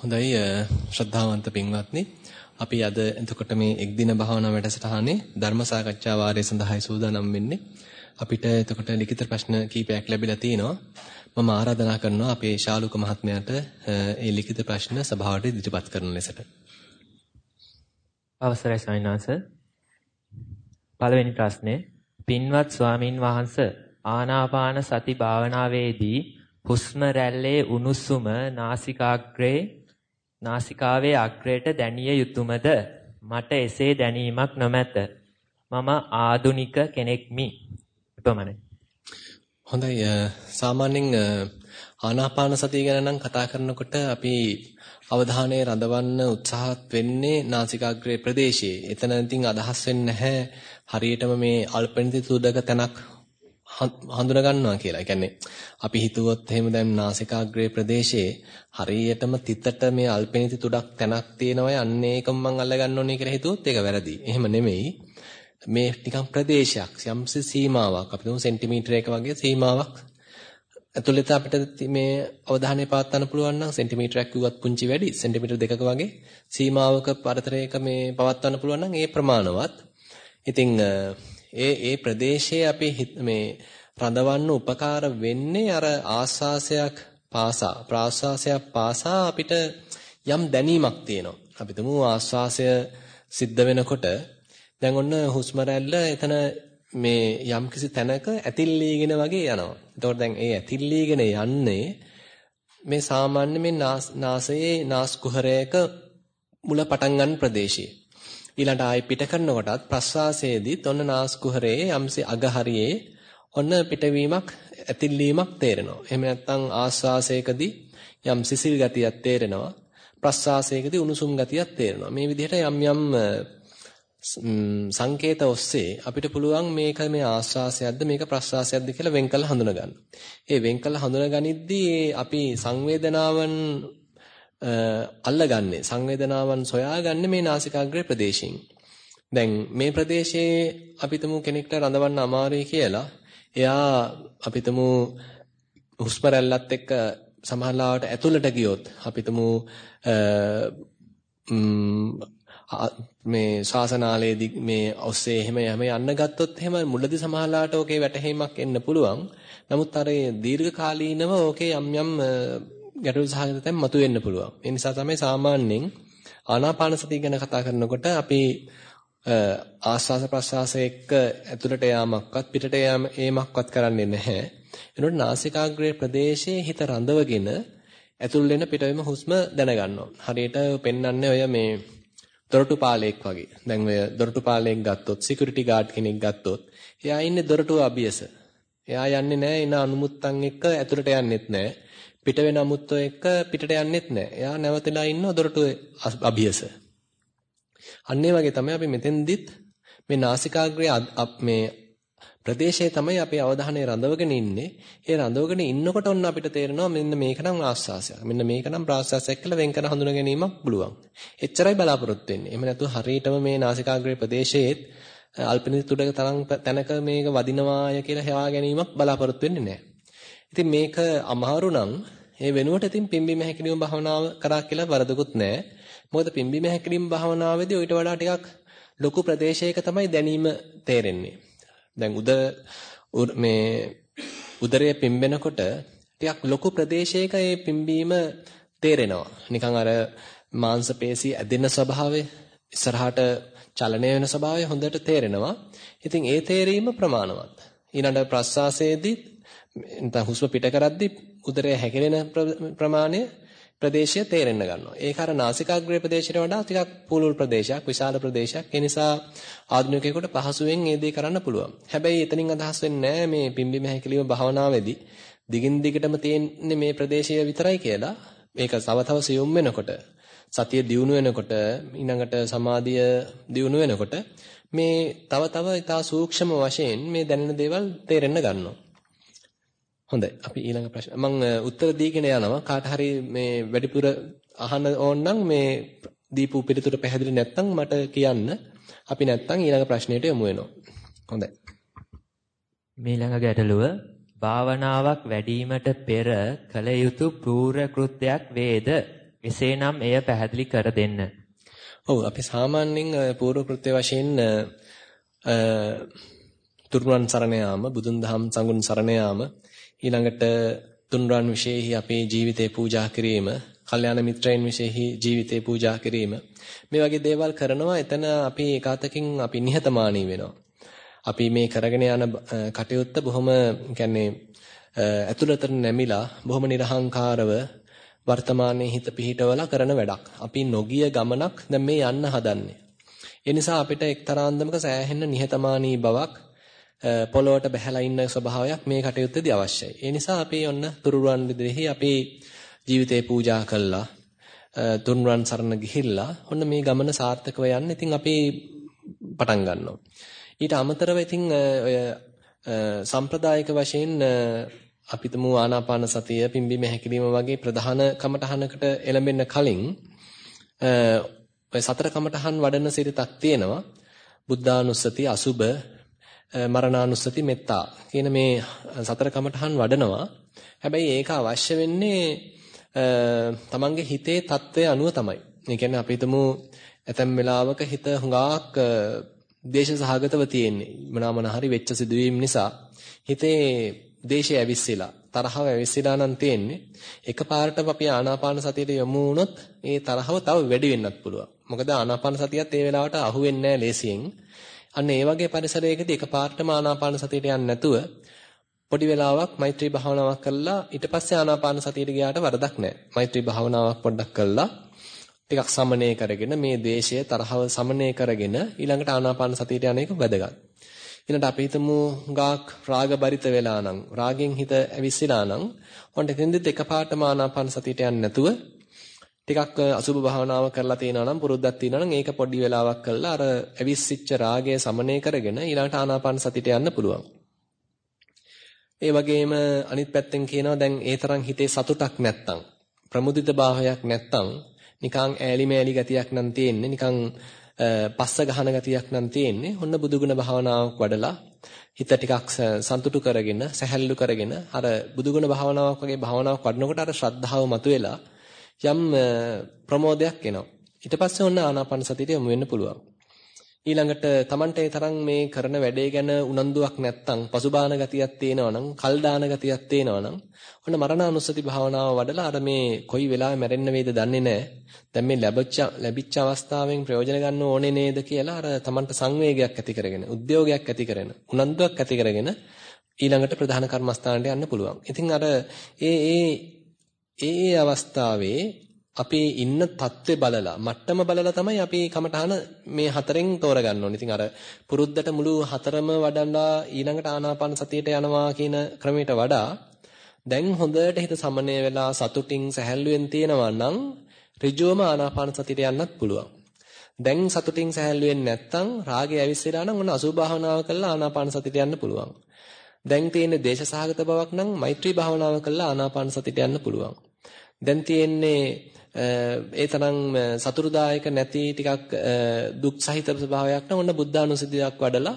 හොඳයි ශ්‍රද්ධාවන්ත පින්වත්නි අපි අද එතකොට මේ එක් දින භාවනා වැඩසටහනේ ධර්ම සාකච්ඡා වාරය සඳහායි සූදානම් වෙන්නේ. අපිට එතකොට ලිඛිත ප්‍රශ්න කීපයක් ලැබිලා තිනවා. මම ආරාධනා කරනවා අපේ ශාලුක මහත්මයාට ඒ ලිඛිත ප්‍රශ්න සභාවට ඉදිරිපත් කරන ලෙසට. අවසරයි සවිනාස. පළවෙනි ප්‍රශ්නේ පින්වත් ස්වාමින් වහන්සේ ආනාපාන සති භාවනාවේදී හුස්ම රැල්ලේ උණුසුම නාසිකාග්‍රේ නාසිකාවේ අග්‍රයට දැනිය යුතුයමද මට එසේ දැනීමක් නොමැත. මම ආදුනික කෙනෙක්මි. එපමණයි. හොඳයි. සාමාන්‍යයෙන් ආනාපාන සතිය ගැන නම් කතා කරනකොට අපි අවධානය රඳවන්න උත්සාහත් වෙන්නේ නාසිකාග්‍රේ ප්‍රදේශයේ. එතන ඉතින් අදහස් වෙන්නේ නැහැ. හරියටම මේ අල්පනිත තුඩක තැනක් හඳුනා ගන්නවා කියලා. ඒ කියන්නේ අපි හිතුවොත් එහෙම දැන් නාසිකාග්‍රේ ප්‍රදේශයේ හරියටම තිතට මේ අල්පනිත තුඩක් තැනක් තියෙනවා අන්න ඒකම මං අල්ල ගන්න ඕනේ කියලා හිතුවොත් ඒක වැරදි. එහෙම නෙමෙයි. මේ නිකන් ප්‍රදේශයක් යම්සි සීමාවක් අපි තුමු සෙන්ටිමීටර එක වගේ සීමාවක් ඇතුළත අපිට මේ අවධානය පවත්වන්න පුළුවන් නම් සෙන්ටිමීටරයක් කිව්වත් පුංචි වැඩි සෙන්ටිමීටර දෙකක වගේ සීමාවක පරතරයක මේ පවත්වන්න පුළුවන් නම් ඒ ප්‍රමාණවත්. ඉතින් ඒ ඒ ප්‍රදේශයේ අපි මේ රඳවන්න උපකාර වෙන්නේ අර ආස්වාසයක් පාසා ප්‍රාස්වාසයක් පාසා අපිට යම් දැනීමක් තියෙනවා. අපි තුමු ආස්වාසය සිද්ධ වෙනකොට දැන් ඔන්න හුස්ම රැල්ල එතන මේ යම්කිසි තැනක ඇතිල්ලීගෙන වගේ යනවා. එතකොට දැන් ඒ ඇතිල්ලීගෙන යන්නේ මේ සාමාන්‍ය මේ නාසයේ නාස් කුහරයක මුල පටන් ගන්න ප්‍රදේශයේ. ඊළඟට ආයි පිට කරනකොටත් ප්‍රස්වාසයේදීත් ඔන්න නාස් කුහරයේ යම්සි අග හරියේ ඔන්න පිටවීමක් ඇතිල්ලීමක් තේරෙනවා. එහෙම නැත්නම් ආස්වාසයකදී යම් සිසිල් ගතියක් තේරෙනවා. ප්‍රස්වාසයකදී උණුසුම් ගතියක් තේරෙනවා. මේ විදිහට යම් යම් සංකේත ඔස්සේ අපිට පුළුවන් මේක මේ ආස්වාසයක්ද මේක ප්‍රස්වාසයක්ද කියලා වෙන් කළ හඳුනා ගන්න. ඒ වෙන් කළ හඳුනා ගනිද්දී අපි සංවේදනාවන් අල්ලගන්නේ සංවේදනාවන් සොයාගන්නේ මේ නාසිකාග්‍රේ ප්‍රදේශයෙන්. දැන් මේ ප්‍රදේශයේ අපිටම කෙනෙක්ට රඳවන්න අමාරුයි කියලා එයා අපිටම හුස්ම රැල්ලත් එක්ක සමහරවට ඇතුළට ගියොත් අපිටම මේ ශාසනාලයේදී මේ ඔස්සේ එහෙම යම යන්න ගත්තොත් එහෙම මුලදී සමහරලාට ඕකේ වැටහීමක් එන්න පුළුවන්. නමුත් අර දීර්ඝ කාලීනව ඕකේ යම් යම් ගැටලු සහගත තැන් මතුවෙන්න පුළුවන්. ඒ නිසා තමයි සාමාන්‍යයෙන් ආනාපාන සතිය ගැන කතා කරනකොට අපි ආස්වාස ප්‍රස්වාස එක්ක ඇතුළට යාමක්වත් පිටට යාම ඒමක්වත් කරන්නේ නැහැ. එනකොට නාසිකාග්‍රේ ප්‍රදේශයේ හිත රඳවගෙන ඇතුල් වෙන පිටවෙම හුස්ම දැනගන්නවා. හරියට පෙන්වන්නේ ඔය මේ දොරටු පාලෙක් වගේ. දැන් ඔය දොරටු පාලෙක් ගත්තොත් සිකියුරිටි ගාඩ් කෙනෙක් ගත්තොත් එයා ඉන්නේ දොරටු අභියස. එයා යන්නේ නැහැ එන අනුමුත්තන් එක්ක ඇතුළට යන්නෙත් නැහැ. පිට වෙන අමුත්තෝ එක්ක පිටට යන්නෙත් නැහැ. එයා නැවතලා ඉන්නවා දොරටු අභියස. අන්න වගේ තමයි අපි මෙතෙන්දිත් මේ නාසිකාග්‍රයේ මේ ප්‍රදේශයේ තමයි අපි අවධානය රඳවගෙන ඉන්නේ. ඒ රඳවගෙන ඉන්නකොට ඔන්න අපිට තේරෙනවා මෙන්න මේක නම් ආස්වාසයක්. මෙන්න මේක නම් ප්‍රාස්වාසයක් කියලා වෙන් කර හඳුනා ගැනීමක් පුළුවන්. එච්චරයි බලාපොරොත්තු වෙන්නේ. එහෙම නැතුව හරියටම මේ නාසිකාග්‍රේ ප්‍රදේශයේත් අල්පනිත තුඩක තරම් තැනක මේක වදිනවාය කියලා හොයා ගැනීමක් බලාපොරොත්තු වෙන්නේ නැහැ. ඉතින් මේක අමාරු නම් ඒ වෙනුවට ඉතින් පිම්බීම හැකිලිම භාවනාව කරා කියලා වරදකුත් නැහැ. මොකද පිම්බීම හැකිලිම භාවනාවේදී ඊට වඩා ටිකක් ලොකු ප්‍රදේශයක තමයි දැනීම තේරෙන්නේ. දැන් උද මේ උදරය පිම්බෙනකොට ටිකක් ලොකු ප්‍රදේශයක මේ පිම්බීම තේරෙනවා. නිකන් අර මාංශ පේශී ඇදෙන ස්වභාවය ඉස්සරහට චලනය වෙන ස්වභාවය හොඳට තේරෙනවා. ඉතින් ඒ තේරීම ප්‍රමාණවත්. ඊළඟ ප්‍රස්වාසයේදී නැත්නම් හුස්ම පිට කරද්දී උදරය හැකිලෙන ප්‍රමාණය ප්‍රදේශය තේරෙන්න ගන්නවා. ඒක අර නාසිකාග්‍රේ ප්‍රදේශයට වඩා ටිකක් පුළුල් ප්‍රදේශයක්, විශාල ප්‍රදේශයක්. ඒ නිසා ආධුනිකයෙකුට පහසුවෙන් මේ දේ කරන්න පුළුවන්. හැබැයි එතනින් අදහස් වෙන්නේ මේ පිම්බිම හැකිලිම භාවනාවේදී දිගින් දිගටම තියෙන්නේ මේ ප්‍රදේශය විතරයි කියලා. මේක තව තව සියුම් වෙනකොට, සතිය දියුණු වෙනකොට, ඊළඟට සමාධිය දියුණු වෙනකොට මේ තව තව ඉතා සූක්ෂම වශයෙන් මේ දැනෙන දේවල් තේරෙන්න ගන්නවා. හොඳයි. අපි ඊළඟ ප්‍රශ්න මම උත්තර දීගෙන යනවා. කාට හරි මේ වැඩිපුර අහන්න ඕන නම් මේ දීපු පිළිතුර පැහැදිලි නැත්නම් මට කියන්න. අපි නැත්නම් ඊළඟ ප්‍රශ්නෙට යමු වෙනවා. හොඳයි. මීළඟ ගැටලුව භාවනාවක් වැඩිවීමට පෙර කල යුතු පූර්ව කෘත්‍යයක් වේද එසේනම් එය පැහැදිලි කර දෙන්න. ඔව් අපි සාමාන්‍යයෙන් පූර්ව කෘත්‍ය වශයෙන් තුරුවන් සරණ යාම, බුදුන් දහම් සංගුණ සරණ යාම, ඊළඟට තුන්වන් විශේෂයි අපේ ජීවිතේ පූජා කිරීම, කල්යාණ මිත්‍රයන් විශේෂයි ජීවිතේ පූජා කිරීම. මේ වගේ දේවල් කරනවා එතන අපි ඒකාතකින් අපි නිහතමානී වෙනවා. අපි මේ කරගෙන යන කටයුත්ත බොහොම කියන්නේ ඇතුළතට නැමිලා බොහොම නිර්හංකාරව වර්තමානයේ හිත පිහිටවලා කරන වැඩක්. අපි නොගිය ගමනක් දැන් මේ යන්න හදන්නේ. ඒ නිසා අපිට එක්තරා අන්දමක සෑහෙන්න නිහතමානී බවක් පොළොවට බැහැලා ඉන්න ස්වභාවයක් මේ කටයුත්තේදී අවශ්‍යයි. ඒ නිසා අපි ඔන්න තුරුරුවන් විදිහේ අපේ ජීවිතේ පූජා කළා. තුන්රුවන් සරණ ගිහිල්ලා ඔන්න මේ ගමන සාර්ථකව යන්න ඉතින් අපි පටන් ගන්නවා. ඊට අමතරව ඉතින් ඔය සම්ප්‍රදායික වශයෙන් අපිටම ආනාපාන සතිය පිම්බීම හැකිලිම වගේ ප්‍රධාන කමටහනකට එළඹෙන්න කලින් ඔය සතර කමටහන් වඩන සිරිතක් තියෙනවා. බුද්ධානුස්සති, අසුබ, මරණානුස්සති, මෙත්තා කියන මේ සතර කමටහන් වඩනවා. හැබැයි ඒක අවශ්‍ය වෙන්නේ තමන්ගේ හිතේ தත්වය අනුව තමයි. ඒ කියන්නේ අපි හිතමු ඇතැම් වෙලාවක හිත හුඟක් දේශ සහගතව තියෙන්නේ. මොනවා මොන හරි වෙච්ච සිදුවීම් නිසා හිතේ දේශය ඇවිස්සලා තරහව ඇවිස්සලා නම් තියෙන්නේ. එකපාරටම අපි ආනාපාන සතියට යමු වුණොත් ඒ තරහව තව වැඩි වෙන්නත් පුළුවන්. මොකද ආනාපාන සතියත් ඒ වෙලාවට අහු වෙන්නේ නැහැ ලේසියෙන්. අන්න ඒ වගේ පරිසරයකදී එකපාරටම ආනාපාන සතියට යන්නේ නැතුව පොඩි වෙලාවක් මෛත්‍රී භාවනාවක් කළා ඊට පස්සේ ආනාපාන සතියට ගියාට වරදක් නැහැ. මෛත්‍රී භාවනාවක් පොඩ්ඩක් කළා ටිකක් සමනය කරගෙන මේ ද්වේෂය තරහව සමනය කරගෙන ඊළඟට ආනාපාන සතියට යන එක වැදගත්. ඊළඟට අපි හිතමු ගාක් රාග බරිත වෙලා නම් රාගෙන් හිත ඇවිස්සලා නම් ඔන්ට එතෙන්දෙත් එකපාරටම ආනාපාන සතියට යන්නේ නැතුව ටිකක් අසුබ භාවනාව කරලා තියෙනවා නම් පුරුද්දක් තියෙනවා නම් ඒක පොඩි වෙලාවක් කරලා අර ඇවිස්සිච්ච රාගය සමනය කරගෙන ඊළඟට ආනාපාන සතියට යන්න පුළුවන්. ඒ වගේම අනිත් පැත්තෙන් කියනවා දැන් ඒ තරම් හිතේ සතුටක් නැත්තම් ප්‍රමුදිත භාවයක් නැත්තම් නිකන් ඈලි මෑලි ගතියක් නම් තියෙන්නේ නිකන් පස්ස ගහන ගතියක් නම් තියෙන්නේ ඔන්න බුදුගුණ භාවනාවක් වඩලා හිත ටිකක් සන්තුටු කරගෙන සැහැල්ලු කරගෙන අර බුදුගුණ භාවනාවක් වගේ භාවනාවක් වඩනකොට අර ශ්‍රද්ධාව මතුවෙලා යම් ප්‍රමෝදයක් එනවා ඊට පස්සේ ඔන්න ආනාපාන සතියට යමු වෙන්න පුළුවන් ඊළඟට Tamante තරම් මේ කරන වැඩේ ගැන උනන්දුවක් නැත්තම් පසුබාන ගතියක් තේනවා නම් කල් දාන ගතියක් තේනවා නම් ඔන්න මරණානුස්සති භාවනාව වඩලා අර මේ කොයි වෙලාවෙ මැරෙන්න වේද දන්නේ නැහැ. දැන් මේ ලැබච්ච ලැබිච්ච අවස්ථාවෙන් ප්‍රයෝජන ගන්න ඕනේ නේද කියලා අර Tamante සංවේගයක් ඇති කරගෙන, උද්‍යෝගයක් ඇති කරගෙන, උනන්දුවක් ඇති කරගෙන ඊළඟට ප්‍රධාන කර්මස්ථානට යන්න පුළුවන්. ඉතින් අර ඒ ඒ ඒ අවස්ථාවේ අපි ඉන්න தත්ත්වය බලලා මට්ටම බලලා තමයි අපි කමඨහන මේ හතරෙන් තෝරගන්න ඕනේ. ඉතින් අර පුරුද්දට මුළු හතරම වඩලා ඊළඟට ආනාපාන සතියට යනවා කියන ක්‍රමයට වඩා දැන් හොඳට හිත සමනය වෙලා සතුටින් සැහැල්ලුවෙන් තියෙනවා නම් ඍජුවම ආනාපාන සතියට යන්නත් පුළුවන්. දැන් සතුටින් සැහැල්ලුවෙන් නැත්තම් රාගය ඇවිස්සලා නම් ඔන්න අසුභ භාවනාව කරලා ආනාපාන සතියට යන්න පුළුවන්. දැන් තියෙන දේශසහගත බවක් නම් මෛත්‍රී භාවනාව කරලා ආනාපාන සතියට යන්න පුළුවන්. දැන් තියෙන්නේ ඒ තරම් සතුරුදායක නැති ටිකක් දුක් සහිත ස්වභාවයක් නම් ඔන්න බුද්ධානුස්සතියක් වඩලා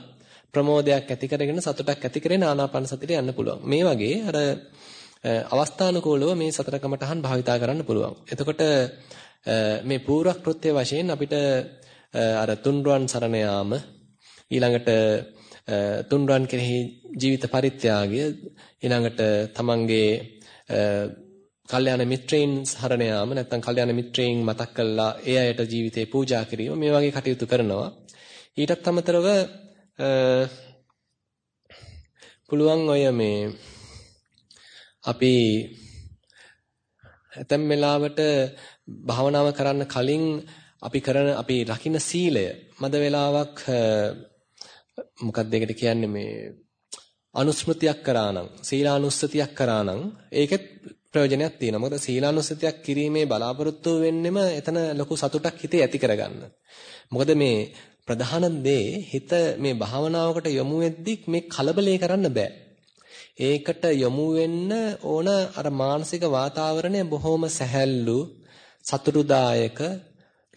ප්‍රමෝදයක් ඇති කරගෙන සතුටක් ඇති කරගෙන ආනාපාන සතියට යන්න පුළුවන්. මේ වගේ අර අවස්ථානුකූලව මේ සතර කමඨහන් භාවිතා කරන්න පුළුවන්. එතකොට මේ පූර්ව කෘත්‍ය වශයෙන් අපිට අර තුන්රුවන් සරණ යාම ඊළඟට තුන්රුවන් කෙරෙහි ජීවිත පරිත්‍යාගය ඊළඟට තමන්ගේ කල්යාණ මිත්‍රයින් හරණ යාම නැත්නම් කල්යාණ මිත්‍රයින් මතක් කළා ඒ අයට ජීවිතේ පූජා කිරීම මේ වගේ කටයුතු කරනවා. ඊටත් අමතරව පුළුවන් ඔය මේ අපි ඇතැම් වෙලාවට භාවනාව කරන්න කලින් අපි කරන අපි රකින්න සීලය මද වෙලාවක් මොකක්ද ඒකට කියන්නේ මේ අනුස්මෘතියක් කරා නම් සීලානුස්සතියක් කරා නම් ඒකෙත් ප්‍රයෝජනයක් තියෙනවා. මොකද සීලානුස්සතියක් කිරීමේ බලාපොරොත්තු වෙන්නෙම එතන ලොකු සතුටක් හිතේ ඇති කරගන්න. මොකද මේ ප්‍රධාන දේ හිත මේ භාවනාවකට යොමු වෙද්දි මේ කලබලේ කරන්න බෑ. ඒකට යොමු වෙන්න ඕන අර මානසික වාතාවරණය බොහොම සැහැල්ලු සතුටුදායක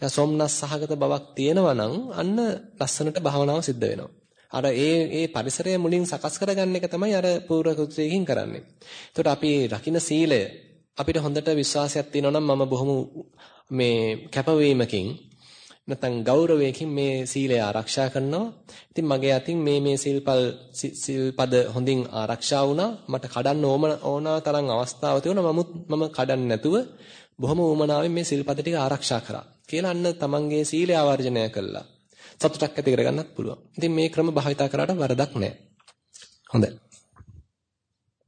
සොම්නස් සහගත බවක් තියෙනවා නම් අන්න ලස්සනට භාවනාව සිද්ධ වෙනවා. අර ඒ ඒ පරිසරය මුලින් සකස් කරගන්න එක තමයි අර පූර්ව කෘත්‍යයෙන් කරන්නේ. එතකොට අපි රකින්න සීලය අපිට හොඳට විශ්වාසයක් තියෙනවා නම් මම බොහොම මේ කැපවීමකින් නැත්නම් ගෞරවයකින් මේ සීලය ආරක්ෂා කරනවා. ඉතින් මගේ අතින් මේ මේ සිල්පල් සිල්පද හොඳින් ආරක්ෂා වුණා. මට කඩන්න ඕම ඕනා තරම් අවස්ථාවක් තිබුණා. නමුත් මම කඩන්නේ නැතුව බොහොම උමනාවෙන් මේ සිල්පද ටික ආරක්ෂා කරා. කියලා අන්න තමන්ගේ සීලය ආවර්ජනය කළා. සතුටක් ඇති කරගන්නත් පුළුවන්. ඉතින් මේ ක්‍රම භාවිතා කරාට වරදක් නැහැ. හොඳයි.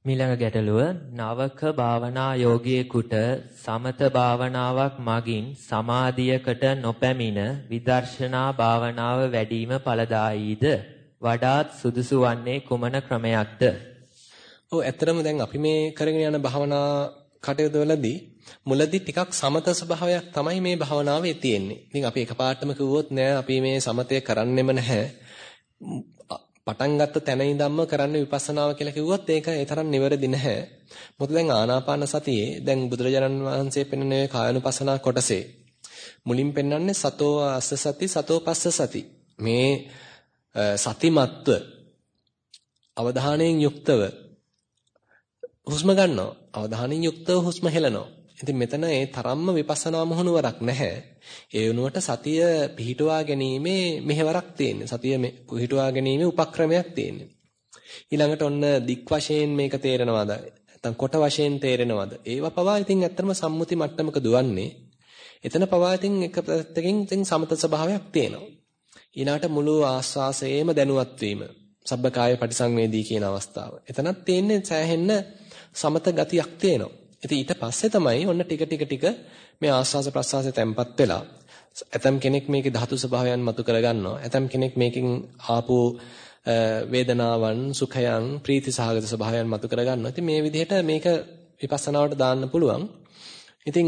මීළඟ ගැටලුව නවක භාවනා යෝගියෙකුට සමත භාවනාවක් මගින් සමාධියකට නොපැමිණ විදර්ශනා භාවනාව වැඩිම ඵලදායීද වඩාත් සුදුසු වන්නේ කුමන ක්‍රමයක්ද? ඔව් ඇත්තටම දැන් අපි මේ කරගෙන යන භාවනා කටයුතු වලදී මුලදී ටිකක් සමත ස්වභාවයක් තමයි මේ භාවනාවේ තියෙන්නේ. ඉතින් අපි එකපාරටම කිව්වොත් නෑ අපි මේ සමතය කරන්නෙම නැහැ. පටන් ගත්ත තැන ඉඳන්ම කරන්න විපස්සනාව කියලා කිව්වොත් ඒක ඒ තරම් නිවැරදි නැහැ. මොකද දැන් ආනාපාන සතියේ දැන් බුදුරජාණන් වහන්සේ පෙන්වන්නේ කායනුපස්සනා කොටසේ මුලින් පෙන්වන්නේ සතෝ අස්ස සති සතෝ පස්ස සති. මේ සතිමත්ව අවධානයෙන් යුක්තව හුස්ම ගන්නවා. අවධානයෙන් යුක්තව හුස්ම හෙලනවා. ඉතින් මෙතන ඒ තරම්ම විපස්සනා මොහුනුවරක් නැහැ. ඒ වුණුවට සතිය පිහිටුවා ගැනීමේ මෙහෙවරක් තියෙන්නේ. සතිය පිහිටුවා ගැනීමේ උපක්‍රමයක් තියෙන්නේ. ඊළඟට ඔන්න දික් වශයෙන් මේක තේරෙනවද? නැත්නම් කොට වශයෙන් තේරෙනවද? ඒවා පවා ඉතින් ඇත්තටම සම්මුති මට්ටමක දුවන්නේ. එතන පවා ඉතින් එක පැත්තකින් ඉතින් සමත ස්වභාවයක් තියෙනවා. ඊළාට මුළු ආස්වාසයේම දැනුවත් වීම. සබ්බකාය පටිසංවේදී කියන අවස්ථාව. එතනත් තියෙන්නේ සෑහෙන්න සමත ගතියක් තියෙනවා. ඉතින් ඊට පස්සේ තමයි ඔන්න ටික ටික ටික මේ ආස්වාස ප්‍රස්වාසය තැම්පත් වෙලා ඇතම් කෙනෙක් මේකේ ධාතු ස්වභාවයන් මතු කරගන්නවා. ඇතම් කෙනෙක් මේකෙන් ආපු වේදනාවන්, සුඛයන්, ප්‍රීති සහගත ස්වභාවයන් මතු කරගන්නවා. ඉතින් මේ විදිහට මේක විපස්සනාවට දාන්න පුළුවන්. ඉතින්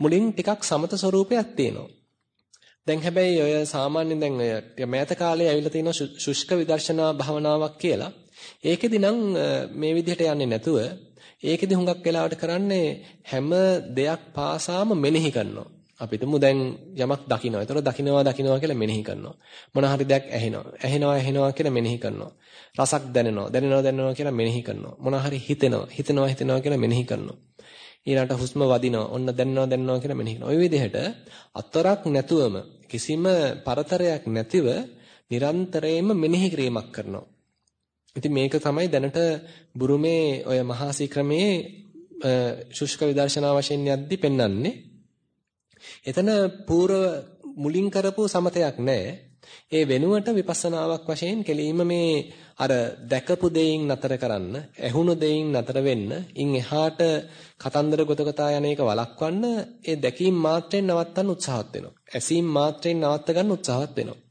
මුලින් ටිකක් සමත ස්වરૂපයක් තියෙනවා. දැන් හැබැයි ඔය සාමාන්‍යයෙන් දැන් ඔය මෑත කාලේ ඇවිල්ලා තියෙන ශුෂ්ක විදර්ශනා භාවනාවක් කියලා. ඒකෙදි නම් මේ විදිහට යන්නේ නැතුව ඒකෙදි හුඟක් වෙලාවට කරන්නේ හැම දෙයක් පාසාම මෙනෙහි කරනවා. අපි තුමු දැන් යමක් දකිනවා. ඒතර දකින්නවා දකින්නවා කියලා මෙනෙහි කරනවා. මොන හරි දෙයක් ඇහෙනවා. ඇහෙනවා ඇහෙනවා කියලා මෙනෙහි කරනවා. රසක් දැනෙනවා. දැනෙනවා දැනෙනවා කියලා මෙනෙහි කරනවා. මොන හරි හිතෙනවා. හිතෙනවා හිතෙනවා කියලා මෙනෙහි කරනවා. ඊළඟට හුස්ම වදිනවා. ඔන්න දැනෙනවා දැනෙනවා කියලා මෙනෙහි කරනවා. ওই විදිහට අතරක් නැතුවම කිසිම පරතරයක් නැතිව නිරන්තරයෙන්ම මෙනෙහි කිරීමක් කරනවා. ඉතින් මේක තමයි දැනට බුරුමේ ඔය මහාසී ක්‍රමයේ ශුෂ්ක විදර්ශනා වශයෙන් යද්දි පෙන්වන්නේ. එතන పూర్ව මුලින් කරපු සමතයක් නැහැ. ඒ වෙනුවට විපස්සනාවක් වශයෙන් කෙලීම මේ අර දැකපු දෙයින් නතර කරන්න, ඇහුණු දෙයින් නතර වෙන්න, ඉන් එහාට කතන්දර ගොතකතා යන එක වළක්වන්න ඒ දැකීම් මාත්‍රයෙන් නවත්තන්න උත්සාහත් වෙනවා. ඇසීම් මාත්‍රයෙන් නවත්ත ගන්න උත්සාහත් වෙනවා.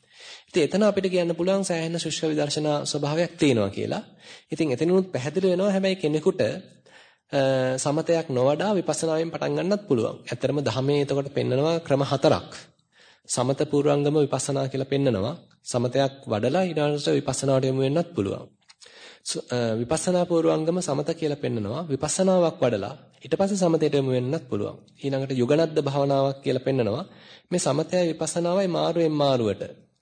ඉතින් එතන අපිට කියන්න පුළුවන් සෑහෙන ශුෂ්ක විදර්ශනා ස්වභාවයක් තියෙනවා කියලා. ඉතින් එතනිනුත් පැහැදිලි වෙනවා හැබැයි කෙනෙකුට සමතයක් නොවඩා විපස්සනාවෙන් පටන් ගන්නත් පුළුවන්. ඇත්තරම ධර්මයේ එතකොට පෙන්නනවා ක්‍රම හතරක්. සමත පූර්වංගම විපස්සනා කියලා පෙන්නනවා. සමතයක් වඩලා ඊළඟට විපස්සනාවට යමු වෙන්නත් පුළුවන්. විපස්සනා පූර්වංගම සමත කියලා පෙන්නනවා. විපස්සනාවක් වඩලා ඊට පස්සේ සමතයට යමු වෙන්නත් පුළුවන්. ඊළඟට යුගනද්ද භාවනාවක් කියලා පෙන්නනවා. මේ සමතයයි විපස්සනාවයි මාරුවෙන් මාරුවට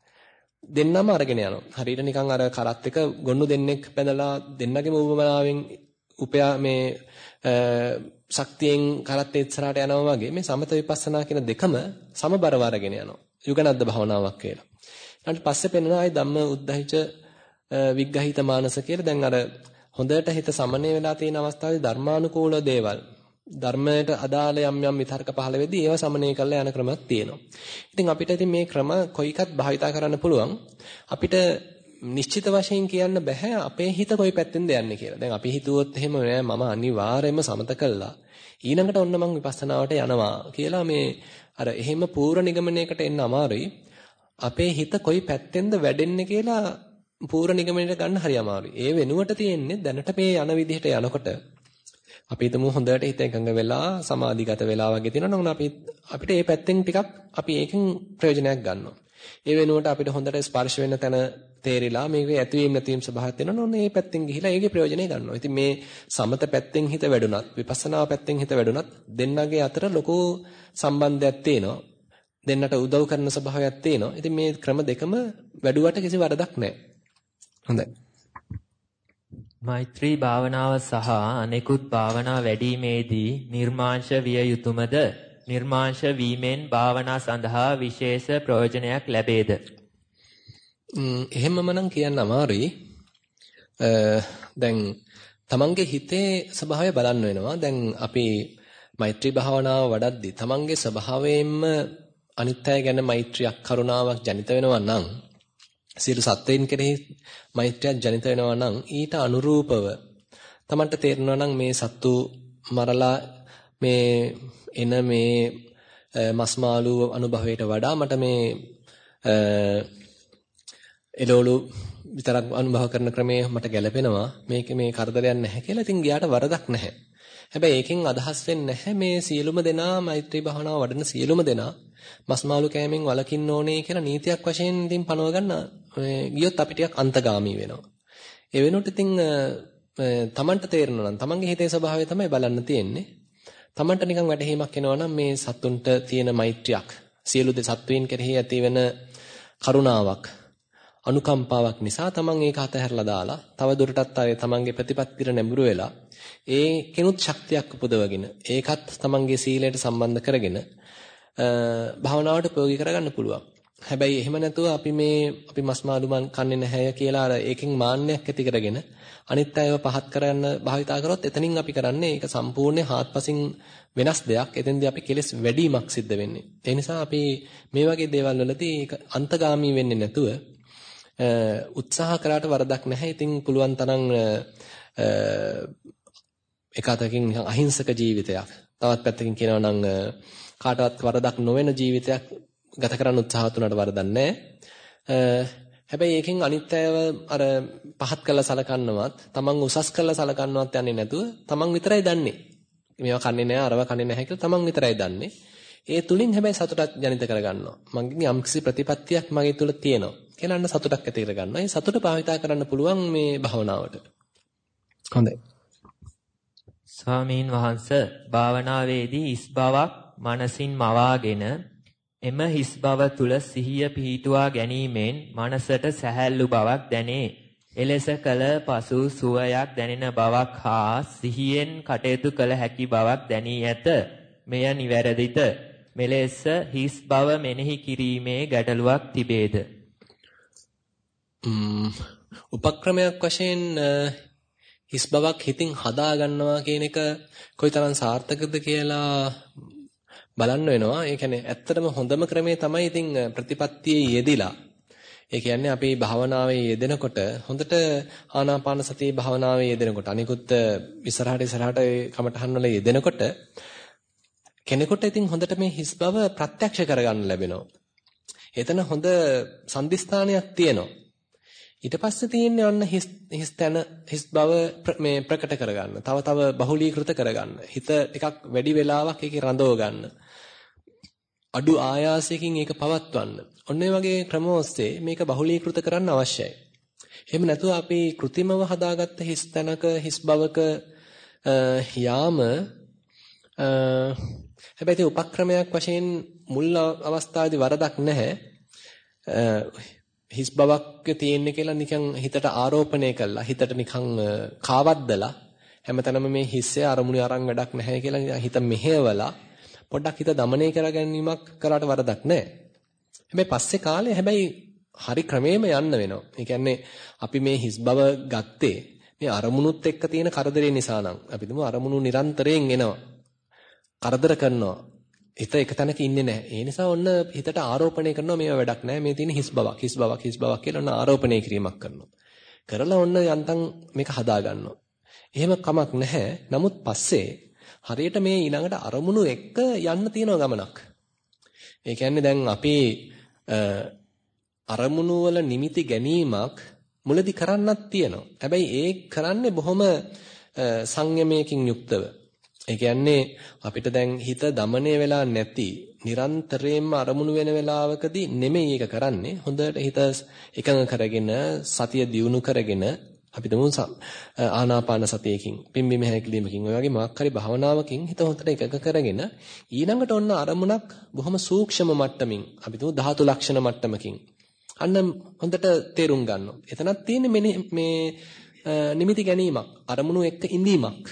දෙන්නම අරගෙන යනවා. හරියට නිකන් අර කරත් එක ගොන්නු දෙන්නෙක් බැඳලා දෙන්නගේම උවමනාවෙන් උපයා මේ ශක්තියෙන් කරත් ඉස්සරහට යනවා වගේ මේ සමත විපස්සනා කියන දෙකම සමබරව අරගෙන යනවා. යුගනද්ද භාවනාවක් කියලා. ඊට පස්සේ පෙන්වන ආයි ධම්ම උද්ධහිච විග්ගහිත මානස කියලා දැන් අර හොඳට හිත සමනය වෙලා තියෙන අවස්ථාවේ ධර්මානුකූල දේවල් ධර්මයට අදාළ යම් යම් විතර්ක පහළ වෙද්දී ඒවා සමනය කරලා යන ක්‍රමයක් තියෙනවා. ඉතින් අපිට ඉතින් මේ ක්‍රම කොයිකත් භාවිතා කරන්න පුළුවන්. අපිට නිශ්චිත වශයෙන් කියන්න බෑ අපේ හිත කොයි පැත්තෙන්ද යන්නේ කියලා. දැන් අපි හිතුවොත් එහෙම නෑ මම අනිවාර්යයෙන්ම සමත කළා. ඊළඟට ඔන්න මං විපස්සනාවට යනවා කියලා මේ අර එහෙම පූර්ව නිගමනයකට එන්න අමාරුයි. අපේ හිත කොයි පැත්තෙන්ද වැඩෙන්නේ කියලා පූර්ව නිගමනයට ගන්න හරි අමාරුයි. ඒ වෙනුවට තියෙන්නේ දැනට මේ යන විදිහට යනකොට අපි හිතමු හොඳට හිත එකඟ වෙලා සමාධිගත වෙලා වගේ තියෙනවා නම් අපි අපිට මේ පැත්තෙන් ටිකක් අපි ඒකෙන් ප්‍රයෝජනයක් ගන්නවා. ඒ වෙනුවට අපිට හොඳට ස්පර්ශ වෙන තැන තේරිලා මේකේ ඇතිවීම නැතිවීම ස්වභාවයක් තියෙනවා නෝන මේ පැත්තෙන් ගිහිලා ඒකේ ප්‍රයෝජනය ගන්නවා. ඉතින් මේ සමත පැත්තෙන් හිත වැඩුණත් විපස්සනා පැත්තෙන් හිත වැඩුණත් දෙන්නගේ අතර ලොකු සම්බන්ධයක් තියෙනවා. දෙන්නට උදව් කරන ස්වභාවයක් තියෙනවා. ඉතින් මේ ක්‍රම දෙකම වැඩුවට කිසි වරදක් නැහැ. හොඳයි. මෛත්‍රී භාවනාව සහ අනෙකුත් භාවනා වැඩිීමේදී නිර්මාංශ විය යුතුයමද නිර්මාංශ වීමෙන් භාවනා සඳහා විශේෂ ප්‍රයෝජනයක් ලැබේද? එහෙමම නම් කියන්න අමාරුයි. දැන් තමන්ගේ හිතේ ස්වභාවය බලන්න වෙනවා. දැන් අපි මෛත්‍රී භාවනාව වඩද්දී තමන්ගේ ස්වභාවයෙන්ම අනිත්‍යය ගැන මෛත්‍රියක් කරුණාවක් ජනිත වෙනවා නම් සියලු සත්වයින් කෙරෙහි මෛත්‍රියක් ජනිත වෙනවා නම් ඊට අනුරූපව තමන්ට තේරෙනවා නම් මේ සත්තු මරලා මේ එන මේ මස් මාළු අනුභවයට වඩා මට මේ එළවලු විතරක් අනුභව කරන ක්‍රමය මට ගැළපෙනවා. මේක මේ කරදරයක් නැහැ කියලා ඉතින් ගියාට වරදක් නැහැ. හැබැයි ඒකෙන් අදහස් වෙන්නේ නැහැ මේ සියලුම දෙනා මෛත්‍රී භාවනාව වඩන සියලුම දෙනා මස් මාළු කෑමෙන් වළකින්න ඕනේ කියලා නීතියක් වශයෙන් ඉතින් පනව ගන්න ගියොත් අපි ටිකක් අන්තගාමී වෙනවා. ඒ වෙනුවට ඉතින් තමන්ට තේරෙනවා නම් තමන්ගේ හිතේ ස්වභාවය තමයි බලන්න තියෙන්නේ. තමන්ට නිකන් වැටහීමක් එනවා නම් මේ සත්තුන්ට තියෙන මෛත්‍රියක් සියලු දෙ සත්වයින් කෙරෙහි ඇතිවෙන කරුණාවක් අනුකම්පාවක් නිසා තමන් ඒක අතහැරලා දාලා තව දුරටත් ආයේ තමන්ගේ ප්‍රතිපත්තියට නැඹුරු වෙලා ඒ කෙනුත් ශක්තියක් උපදවගෙන ඒකත් තමන්ගේ සීලයට සම්බන්ධ කරගෙන භාවනාවට ප්‍රයෝගී කරගන්න පුළුවන්. හැබැයි එහෙම නැතුව අපි මේ අපි මස් මාළු කන්නේ නැහැ කියලා අර ඒකෙන් මාන්නයක් ඇති කරගෙන අනිත් අයව පහත් කරන්න භාවිතා කරොත් එතනින් අපි කරන්නේ ඒක සම්පූර්ණ හාත්පසින් වෙනස් දෙයක්. එතෙන්දී අපි කෙලස් වැඩිමක් සිද්ධ වෙන්නේ. ඒ නිසා අපි මේ වගේ දේවල් වලදී ඒක අන්තගාමී වෙන්නේ නැතුව උත්සාහ කරාට වරදක් නැහැ. ඉතින් පුළුවන් තරම් එක අතකින් නිකන් අහිංසක ජීවිතයක්. තවත් පැත්තකින් කියනවා නම් කාටවත් වරදක් නොවන ජීවිතයක් ගත කරන්න උත්සාහත් උනට වරදක් නැහැ. හැබැයි ඒකෙන් අනිත්‍යව අර පහත් කළා සලකන්නවත්, තමන් උසස් කළා සලකන්නවත් යන්නේ නැතුව තමන් විතරයි දන්නේ. මේවා කන්නේ නැහැ, අරවා කන්නේ නැහැ කියලා තමන් විතරයි දන්නේ. ඒ තුලින් හැබැයි සතුටක් ජනිත කරගන්නවා. මගේ යම්කිසි ප්‍රතිපත්තියක් මගේ තුල තියෙනවා. කියලා අන්න සතුටක් ඇති කරගන්නවා. ඒ සතුට භාවිතා කරන්න පුළුවන් මේ භවනාවට. හොඳයි. ස්වාමීන් වහන්ස භාවනාවේදී ඉස් බවක් මනසින් මවාගෙන එම හිස් බව තුල සිහිය පිහිටුවා ගැනීමෙන් මනසට සැහැල්ලු බවක් දැනේ. එලෙස කල පසු සුවයක් දැනෙන බවක් හා සිහියෙන් කටයුතු කළ හැකි බවක් දැනී ඇත. මෙය නිවැරදිද? මෙලෙස හිස් බව මෙනෙහි කිරීමේ ගැටලුවක් තිබේද? උපක්‍රමයක් වශයෙන් හිස් බවක් හිතින් හදා ගන්නවා කියන එක කොයිතරම් සාර්ථකද කියලා බලන්න වෙනවා. ඒ කියන්නේ ඇත්තටම හොඳම ක්‍රමය තමයි ඉතින් ප්‍රතිපත්තියේ යෙදිලා. ඒ කියන්නේ අපි භාවනාවේ යෙදෙනකොට හොඳට ආනාපාන සතිය භාවනාවේ යෙදෙනකොට අනිකුත් ඉස්සරහට ඉස්සරහට කමටහන් වල යෙදෙනකොට කෙනෙකුට ඉතින් හොඳට මේ හිස් බව ප්‍රත්‍යක්ෂ කරගන්න ලැබෙනවා. එතන හොඳ සම්දිස්ථානයක් තියෙනවා. ඊට පස්සේ තියෙන්නේ ඔන්න හිස් හිස් තන හිස් බව මේ ප්‍රකට කරගන්න. තව තව බහුලීකృత කරගන්න. හිත ටිකක් වැඩි වෙලාවක් ඒකේ රඳව ගන්න. අඩු ආයාසයකින් ඒක පවත්වන්න. ඔන්න වගේ ක්‍රමෝස්සේ මේක බහුලීකృత කරන්න අවශ්‍යයි. එහෙම නැතුව අපි કૃතිමව හදාගත්ත හිස් තනක හිස් බවක යාම හැබැයි ඒ උපක්‍රමයක් වශයෙන් මුල් අවස්ථාවේදී වරදක් නැහැ. හිස් බවක් තියෙන්නේ කියලා නිකන් හිතට ආරෝපණය කළා. හිතට නිකන් කාවද්දලා හැමතැනම මේ හිස්සේ අරමුණේ අරන් වැඩක් නැහැ කියලා හිත මෙහෙවලා පොඩ්ඩක් හිත দমনය කරගැනීමක් කරාට වරදක් නැහැ. හැබැයි පස්සේ කාලේ හැබැයි හරි ක්‍රමෙම යන්න වෙනවා. ඒ කියන්නේ අපි මේ හිස් බව ගත්තේ මේ අරමුණුත් එක්ක තියෙන කරදරේ නිසා නම්. අපි දුමු අරමුණු නිරන්තරයෙන් එනවා. කරදර කරනවා. හිත එක තැනක ඉන්නේ නැහැ. ඒ නිසා ඔන්න හිතට ආරෝපණය කරනවා මේවා වැඩක් නැහැ. මේ තියෙන හිස් බවක්, හිස් බවක්, හිස් බවක් කියලා ඔන්න ආරෝපණය කිරීමක් කරනවා. කරලා ඔන්න යන්තම් මේක හදා ගන්නවා. එහෙම කමක් නැහැ. නමුත් පස්සේ හරියට මේ ඊළඟට අරමුණු එක්ක යන්න තියෙන ගමනක්. ඒ කියන්නේ දැන් අපි අරමුණු වල නිමිති ගැනීමක් මුලදී කරන්නත් තියෙනවා. හැබැයි ඒ කරන්නේ බොහොම සංයමයකින් යුක්තව. ඒ කියන්නේ අපිට දැන් හිත দমনය වෙලා නැති නිරන්තරයෙන්ම අරමුණු වෙන වෙලාවකදී නෙමෙයි ඒක කරන්නේ. හොඳට හිත එකඟ කරගෙන සතිය දියුණු කරගෙන අපි දමු ආනාපාන සතියකින් පිම්බිම හැකිලීමකින් ඔය වගේ මාක් හරි භාවනාවකින් හිත හොඳට එකඟ කරගෙන ඊළඟට ඔන්න අරමුණක් බොහොම සූක්ෂම මට්ටමින් අපි දමු ධාතු ලක්ෂණ මට්ටමකින්. අන්න හොඳට තේරුම් ගන්නවා. එතනක් තියෙන්නේ මේ නිමිති ගැනීමක් අරමුණු එක්ක ඉඳීමක්.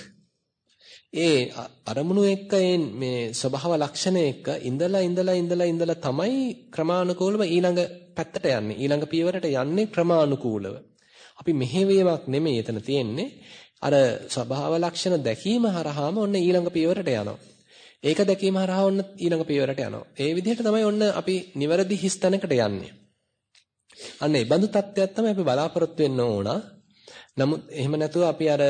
ඒ අරමුණු එක්ක මේ ස්වභාව ලක්ෂණ එක්ක ඉඳලා ඉඳලා ඉඳලා ඉඳලා තමයි ක්‍රමානුකූලව ඊළඟ පැත්තට යන්නේ. ඊළඟ පියවරට යන්නේ ක්‍රමානුකූලව. අපි මෙහෙවීමක් නෙමෙයි එතන තියෙන්නේ. අර ස්වභාව ලක්ෂණ දැකීම හරහාම ඔන්න ඊළඟ පියවරට යනවා. ඒක දැකීම හරහා ඔන්න ඊළඟ පියවරට යනවා. ඒ විදිහට තමයි ඔන්න අපි නිවැරදි හිස් තැනකට යන්නේ. අන්න ඒ බඳු තත්ත්වයක් තමයි අපි බලාපොරොත්තු වෙන්න ඕන. නමුත් එහෙම නැතුව අපි අර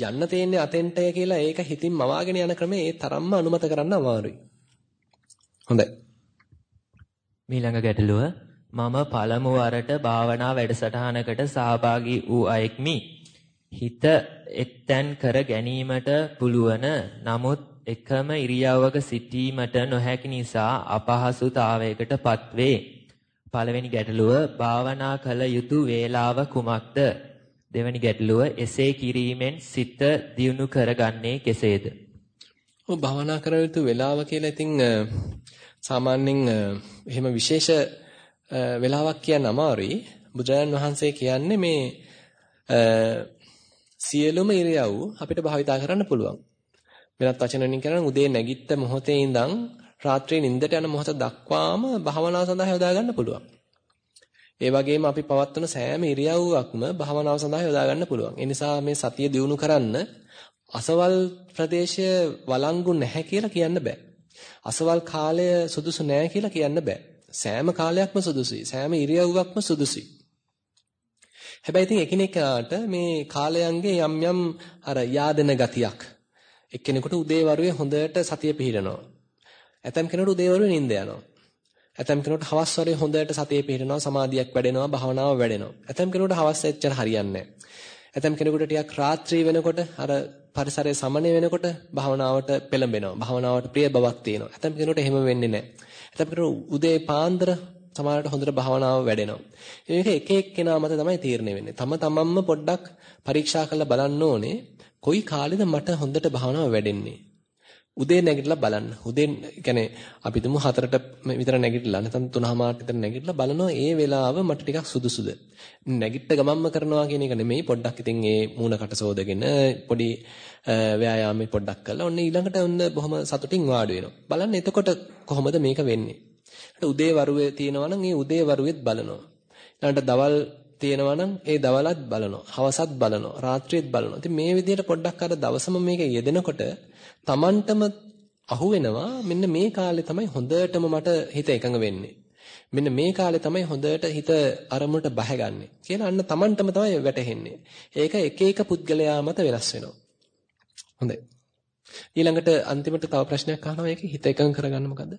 යන්න තියෙන්නේ අතෙන්ටය කියලා ඒක හිතින් මවාගෙන යන ක්‍රමය ඒ තරම්ම අනුමත කරන්න අමාරුයි. හොඳයි. මීළඟ ගැටලුව මම පළමු වරට භාවනා වැඩසටහනකට සහභාගී වූ අයෙක්මි. හිත එක්තැන් කර ගැනීමට පුළුවන් නමුත් එකම ඉරියව්වක සිටීමට නොහැකි නිසා අපහසුතාවයකට පත්වේ. පළවෙනි ගැටලුව භාවනා කළ යුතු වේලාව කුමක්ද? දෙවැනි ගැටලුව එසේ කිරීමෙන් සිත දියුණු කරගන්නේ කෙසේද? ඔව් භාවනා කර යුතු වේලාව කියලා ඉතින් සාමාන්‍යයෙන් එහෙම විශේෂ වේලාවක් කියන්න අමාරුයි. බුදුරජාණන් වහන්සේ කියන්නේ මේ සියලුම ඉරියව් අපිට භාවිතා කරන්න පුළුවන්. වෙනත් වචන වලින් කියනවා උදේ නැගිට මොහොතේ ඉඳන් රාත්‍රියේ නිින්දට යන මොහොත දක්වාම භාවනාව සඳහා යොදා ගන්න පුළුවන්. ඒ වගේම අපි පවත්වන සෑම ඉරියව්වක්ම භාවනාව සඳහා යොදා ගන්න පුළුවන්. ඒ නිසා මේ සතිය දියුණු කරන්න අසවල් ප්‍රදේශය වළංගු නැහැ කියලා කියන්න බෑ. අසවල් කාලය සුදුසු නැහැ කියලා කියන්න බෑ. සෑම කාලයක්ම සුදුසුයි. සෑම ඉරියව්වක්ම සුදුසුයි. හැබැයි ඉතින් එකිනෙකාට මේ කාලයන්ගේ යම් යම් අර yaadena ගතියක් එක්කෙනෙකුට උදේවරුේ හොඳට සතිය පිහිටනවා. ඇතම් කෙනෙකුට උදේවරුේ නිින්ද යනවා. ඇතම් කෙනෙකුට හවස් වරුවේ හොඳට සතිය පිහිටනවා සමාධියක් වැඩෙනවා භාවනාව වැඩෙනවා. ඇතම් කෙනෙකුට හවස් එච්චර හරියන්නේ ඇතම් කෙනෙකුට ටිකක් රාත්‍රී වෙනකොට අර පරිසරය සමනය වෙනකොට භාවනාවට පෙළඹෙනවා. භාවනාවට ප්‍රිය බවක් තියෙනවා. ඇතම් කෙනෙකුට එහෙම වෙන්නේ නැහැ. ඇතම් කෙනෙකුට උදේ පාන්දර සමහරවිට හොඳට භාවනාව වැඩෙනවා. මේක එක එක්කෙනා මත තමයි තීරණය වෙන්නේ. තම තමන්ම පොඩ්ඩක් පරීක්ෂා කරලා බලන්න ඕනේ. කොයි කාලෙද මට හොඳට භාවනාව වැඩෙන්නේ? උදේ නැගිටලා බලන්න. උදේ කියන්නේ අපි තුමු 4ට විතර නැගිටලා නැත්නම් 3:00මාට විතර නැගිටලා බලනවා ඒ වෙලාව මට ටිකක් සුදුසුද. නැගිට ගමම්ම කරනවා කියන එක නෙමෙයි පොඩ්ඩක් ඉතින් ඒ මූණකට සෝදගෙන පොඩි ව්‍යායාමේ පොඩ්ඩක් කරලා ඔන්න ඊළඟට ඔන්න බොහොම සතුටින් වාඩි වෙනවා. බලන්න එතකොට කොහොමද මේක වෙන්නේ? උදේ වරුවේ තියෙනවා නම් ඒ උදේ වරුවෙත් බලනවා. ඊළඟට දවල් තියෙනවා නම් ඒ දවලත් බලනවා. හවසත් බලනවා. රාත්‍රියත් බලනවා. ඉතින් මේ විදිහට පොඩ්ඩක් අර දවසම මේක යෙදෙනකොට Tamanටම අහු වෙනවා මෙන්න මේ කාලේ තමයි හොඳටම මට හිත එකඟ වෙන්නේ. මෙන්න මේ කාලේ තමයි හොඳට හිත අරමුණට බහගන්නේ කියලා අන්න Tamanටම තමයි වැටහෙන්නේ. ඒක එක එක පුද්ගලයා මත වෙනස් වෙනවා. හොඳයි. ඊළඟට අන්තිමට තව ප්‍රශ්නයක් අහනවා ඒකේ හිත එකඟ කරගන්න මොකද්ද?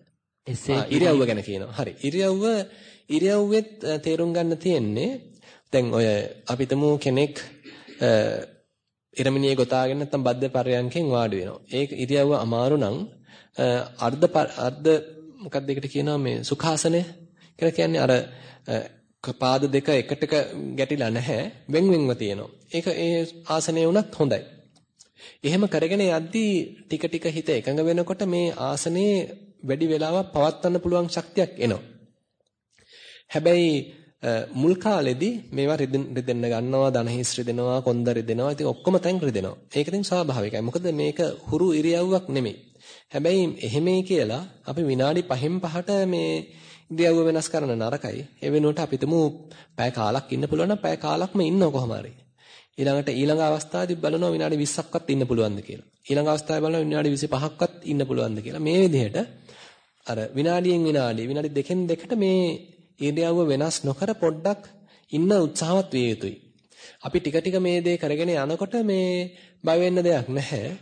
එසේ ඉරියව්ව ගැන කියනවා. හරි. ඉරියව්ව ඉරියව්වෙත් තේරුම් ගන්න තියෙන්නේ දැන් ඔය අපිටම කෙනෙක් ඉරමිනියේ ගොතාගෙන නැත්නම් බද්ධ පරයන්කෙන් වාඩි වෙනවා. ඒක ඉරියව්ව අමාරු නම් අර්ධ අර්ධ මොකක්ද ඒකට කියනවා මේ සුඛාසනය කියලා කියන්නේ අර පාද දෙක එකට ගැටිලා නැහැ වෙන් වෙන්ව තියෙනවා. ඒක ඒ ආසනය වුණත් හොඳයි. එහෙම කරගෙන යද්දී ටික ටික හිත එකඟ වෙනකොට මේ ආසනයේ වැඩි වෙලාවක් පවත්වන්න පුළුවන් ශක්තියක් එනවා. හැබැයි මුල් කාලෙදී මේවා රිදෙන්න ගන්නවා ධන හිස් රිදෙනවා කොන්ද රිදෙනවා. ඉතින් ඔක්කොම තැන් රිදෙනවා. ඒක ඉතින් ස්වාභාවිකයි. මොකද මේක හුරු ඉරියව්වක් නෙමෙයි. හැබැයි එහෙමයි කියලා අපි විනාඩි 5න් 5ට මේ ඉරියව්ව වෙනස් කරන නරකයි. ඒ වෙනුවට අපි තුමු පැය කාලක් ඉන්න පුළුවන් නම් පැය කාලක්ම ඉන්නව කොහොම හරි. ඊළඟට ඊළඟ අවස්ථාවේදී බලනවා විනාඩි 20ක්වත් ඉන්න පුළුවන්ද කියලා. ඊළඟ අවස්ථාවේ බලනවා විනාඩි 25ක්වත් ඉන්න පුළුවන්ද කියලා. මේ විදිහට අර විනාඩියෙන් විනාඩි විනාඩි දෙකෙන් දෙකට මේ ඉරියව්ව වෙනස් නොකර පොඩ්ඩක් ඉන්න උත්සාහවත් විය යුතුයි. අපි ටික ටික මේ දේ කරගෙන යනකොට මේ බය වෙන්න දෙයක් නැහැ.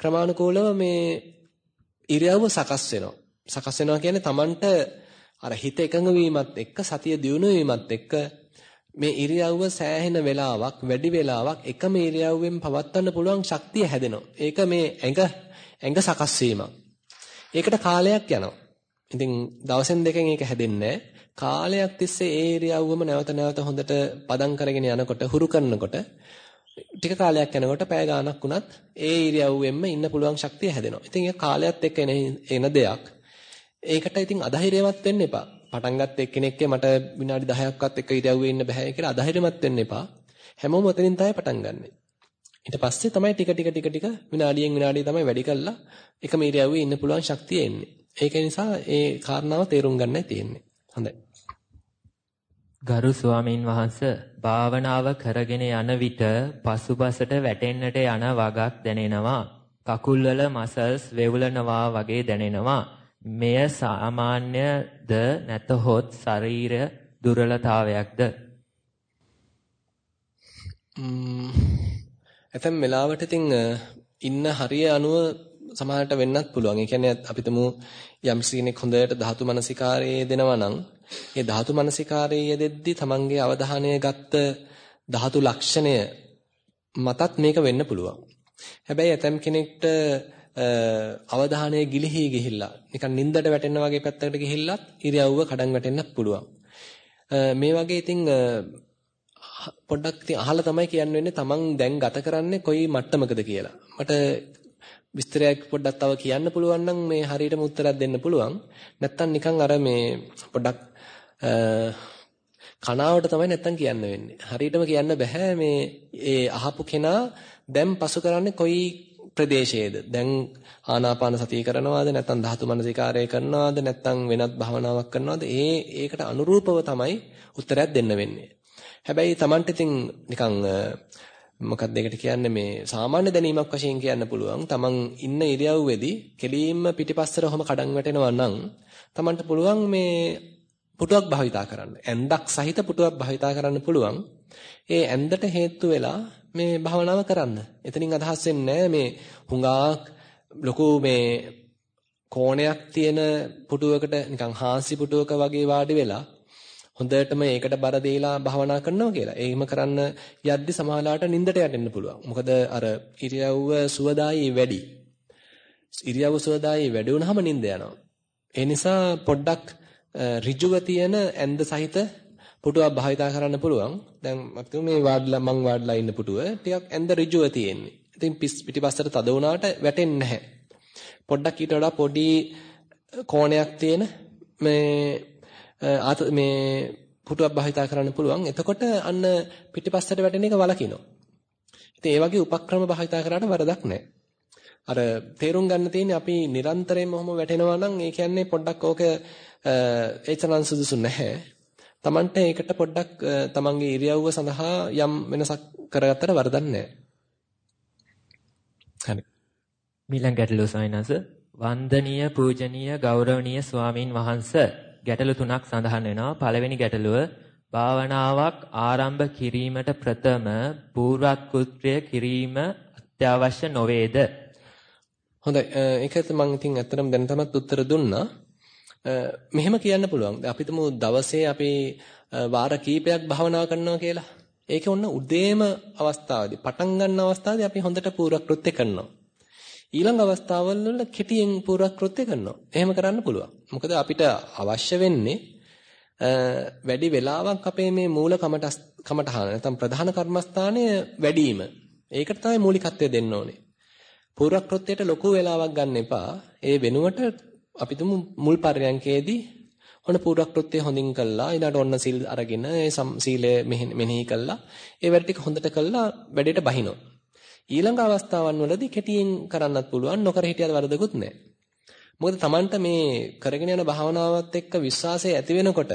ක්‍රමානුකූලව මේ ඉරියව්ව සකස් වෙනවා. සකස් වෙනවා කියන්නේ Tamanට අර හිත එකඟ වීමත් එක්ක සතිය දියුණු වීමත් එක්ක මේ ඉරියව්ව සෑහෙන වෙලාවක් වැඩි වෙලාවක් එකම ඉරියව්වෙන් පවත්වන්න පුළුවන් ශක්තිය හැදෙනවා. ඒක මේ ඇඟ ඇඟ සකස් වීමක්. ඒකට කාලයක් යනවා. ඉතින් දවසෙන් දෙකෙන් ඒක හැදෙන්නේ කාලයක් තිස්සේ ඒ ඉරියව්වම නැවත නැවත හොඳට පදම් කරගෙන යනකොට හුරු කරනකොට ටික කාලයක් යනකොට පැය ගාණක් වුණත් ඒ ඉරියව්වෙන්ම ඉන්න පුළුවන් ශක්තිය හැදෙනවා. ඉතින් ඒක කාලයත් එක්ක එන දෙයක්. ඒකට ඉතින් අධෛර්යමත් වෙන්න එපා. පටන් ගත්ත එක්කෙනෙක්ගේ මට විනාඩි 10ක්වත් එක ඉරියව්වේ ඉන්න බෑ කියලා අධෛර්යමත් වෙන්න එපා. හැමෝම ඔතනින් තමයි පටන් ගන්නෙ. ඊට පස්සේ තමයි ටික ටික ටික ටික විනාඩියෙන් විනාඩිය තමයි වැඩි කළා එකම ඉරියව්වේ ඉන්න පුළුවන් ශක්තිය එන්නේ. ඒක නිසා ඒ කාරණාව තේරුම් ගන්නයි තියෙන්නේ. හොඳයි. ගරු ස්වාමින් වහන්සේ භාවනාව කරගෙන යන විට පසුපසට වැටෙන්නට යන වගක් දැනෙනවා. කකුල්වල මසල්ස් වෙවුලනවා වගේ දැනෙනවා. මෙය සාමාන්‍යද නැතහොත් ශරීර දුර්වලතාවයක්ද? ඇතැම් වෙලාවට ඉතින් ඉන්න හරිය අනුව සමහරට වෙන්නත් පුළුවන්. ඒ කියන්නේ අපි තුමු යම් කෙනෙක් හොඳට ධාතු මනසිකාරයේ දෙනවා නම් ඒ ධාතු මනසිකාරයේ යෙදෙද්දී තමන්ගේ අවධානය ගත්ත ධාතු ලක්ෂණය මතත් මේක වෙන්න පුළුවන්. හැබැයි ඇතම් කෙනෙක්ට අවධානය ගිලිහි ගිහිල්ලා නිකන් නින්දට වැටෙන වගේ පැත්තකට ගිහිල්ලත් ඉරියව්ව කඩන් වැටෙන්න පුළුවන්. මේ වගේ ඉතින් පොඩ්ඩක් ඉතින් අහලා තමයි කියන්න වෙන්නේ තමන් දැන් ගත කරන්නේ කොයි මට්ටමකද කියලා. මට විස්තරයක් පොඩ්ඩක් තව කියන්න පුළුවන් නම් මේ හරියටම උත්තරයක් දෙන්න පුළුවන්. නැත්තම් නිකන් අර මේ පොඩ්ඩක් කනාවට තමයි නැත්තම් කියන්න වෙන්නේ. හරියටම කියන්න බෑ මේ ඒ අහපු කෙනා දැන් පසු කරන්නේ කොයි ප්‍රදේශයේද? දැන් ආනාපාන සතිය කරනවාද නැත්නම් ධාතු මනසිකාරය කරනවාද නැත්නම් වෙනත් භාවනාවක් කරනවාද? ඒ ඒකට අනුරූපව තමයි උත්තරයක් දෙන්න වෙන්නේ. හැබැයි Tamanට ඉතින් නිකන් මොකක්ද ඒකට කියන්නේ මේ සාමාන්‍ය දැනීමක් වශයෙන් කියන්න පුළුවන්. Taman ඉන්න ඉරියව්වේදී කෙලින්ම පිටිපස්සට ඔහම කඩන් වැටෙනවා නම් Tamanට පුළුවන් මේ පුටුවක් භාවිතා කරන්න. ඇඳක් සහිත පුටුවක් භාවිතා කරන්න පුළුවන්. ඒ ඇඳට හේතු වෙලා මේ භාවනාව කරන්න. එතනින් අදහස් වෙන්නේ මේ හුඟාක් ලොකු මේ කෝණයක් තියෙන පුටුවකට නිකන් හාන්සි පුටුවක වගේ වාඩි වෙලා හොඳටම ඒකට බර දීලා භාවනා කරනවා කියලා. ඒකම කරන්න යද්දි සමාලාට නිින්දට යටෙන්න පුළුවන්. මොකද අර ඉරියව්ව සුවදායි වැඩි. ඉරියව්ව සුවදායි වැඩි වුණාම නිින්ද යනවා. ඒ නිසා පොඩ්ඩක් ඍජුව තියෙන ඇඳ සහිත පුටුවක් භාවිතා කරන්න පුළුවන්. දැන් අපි මේ වාඩිලා මං වාඩිලා ඉන්න පුටුව ටිකක් ඇඳ ඍජුව තියෙන්නේ. ඉතින් පිටිපස්සට තද වුණාට වැටෙන්නේ නැහැ. පොඩ්ඩක් ඊට වඩා පොඩි කෝණයක් තියෙන මේ ආත මේ පුටුවක් භාවිතා කරන්න පුළුවන්. එතකොට අන්න පිටිපස්සට වැටෙන එක වලකිනවා. ඉතින් ඒ වගේ උපක්‍රම භාවිතා කරාට වරදක් නැහැ. අර තේරුම් ගන්න තියෙන්නේ අපි නිරන්තරයෙන්ම ඔහොම වැටෙනවා නම් ඒ කියන්නේ පොඩ්ඩක් ඕක ඒතරම් සුදුසු නැහැ. Tamante ඒකට පොඩ්ඩක් තමන්ගේ ඉරියව්ව සඳහා යම් වෙනසක් කරගත්තට වරදක් නැහැ. හරි. මීළඟ ගැටලුව සයිනස වන්දනීය පූජනීය ගෞරවනීය ස්වාමින් වහන්සේ ගැටලු තුනක් සඳහන් වෙනවා. පළවෙනි ගැටලුව භාවනාවක් ආරම්භ කිරීමට ප්‍රථම පූර්වක්‍ෘත්‍ය කිරීම අත්‍යවශ්‍ය නොවේද? හොඳයි. ඒකත් මම ඉතින් ඇත්තටම දැන් තමත් උත්තර දුන්නා. මෙහෙම කියන්න පුළුවන්. අපි තුමු දවසේ අපි වාර කීපයක් භාවනා කරනවා කියලා. ඒකේ ඔන්න උදේම අවස්ථාවේදී පටන් ගන්න අවස්ථාවේදී අපි හොඳට පූර්වක්‍ෘත්‍ය කරනවා. ඊළඟ අවස්ථාවල් වල කෙටියෙන් පූර්වක්‍ෘත්‍ය කරනවා. එහෙම කරන්න පුළුවන්. මොකද අපිට අවශ්‍ය වෙන්නේ වැඩි වෙලාවක් අපේ මේ මූල කමටහන නැත්නම් ප්‍රධාන කර්මස්ථානය වැඩිම. ඒකට තමයි මූලිකත්වය දෙන්න ඕනේ. පූර්වක්‍ෘත්‍යයට ලොකු වෙලාවක් ගන්න එපා. ඒ වෙනුවට අපි තුමු මුල් පර්යන්කේදී ඔන්න පූර්වක්‍ෘත්‍ය හොඳින් කළා ඊළඟට ඔන්න සිල් අරගෙන ඒ සීලය මෙනෙහි කළා ඒ වැඩ ටික හොඳට කළා වැඩේට බහිනවා ඊළඟ අවස්ථාවන් වලදී කෙටියෙන් කරන්නත් පුළුවන් නොකර හිටියද වරදකුත් නැහැ මොකද Tamanට මේ කරගෙන යන භාවනාවත් එක්ක විශ්වාසය ඇති වෙනකොට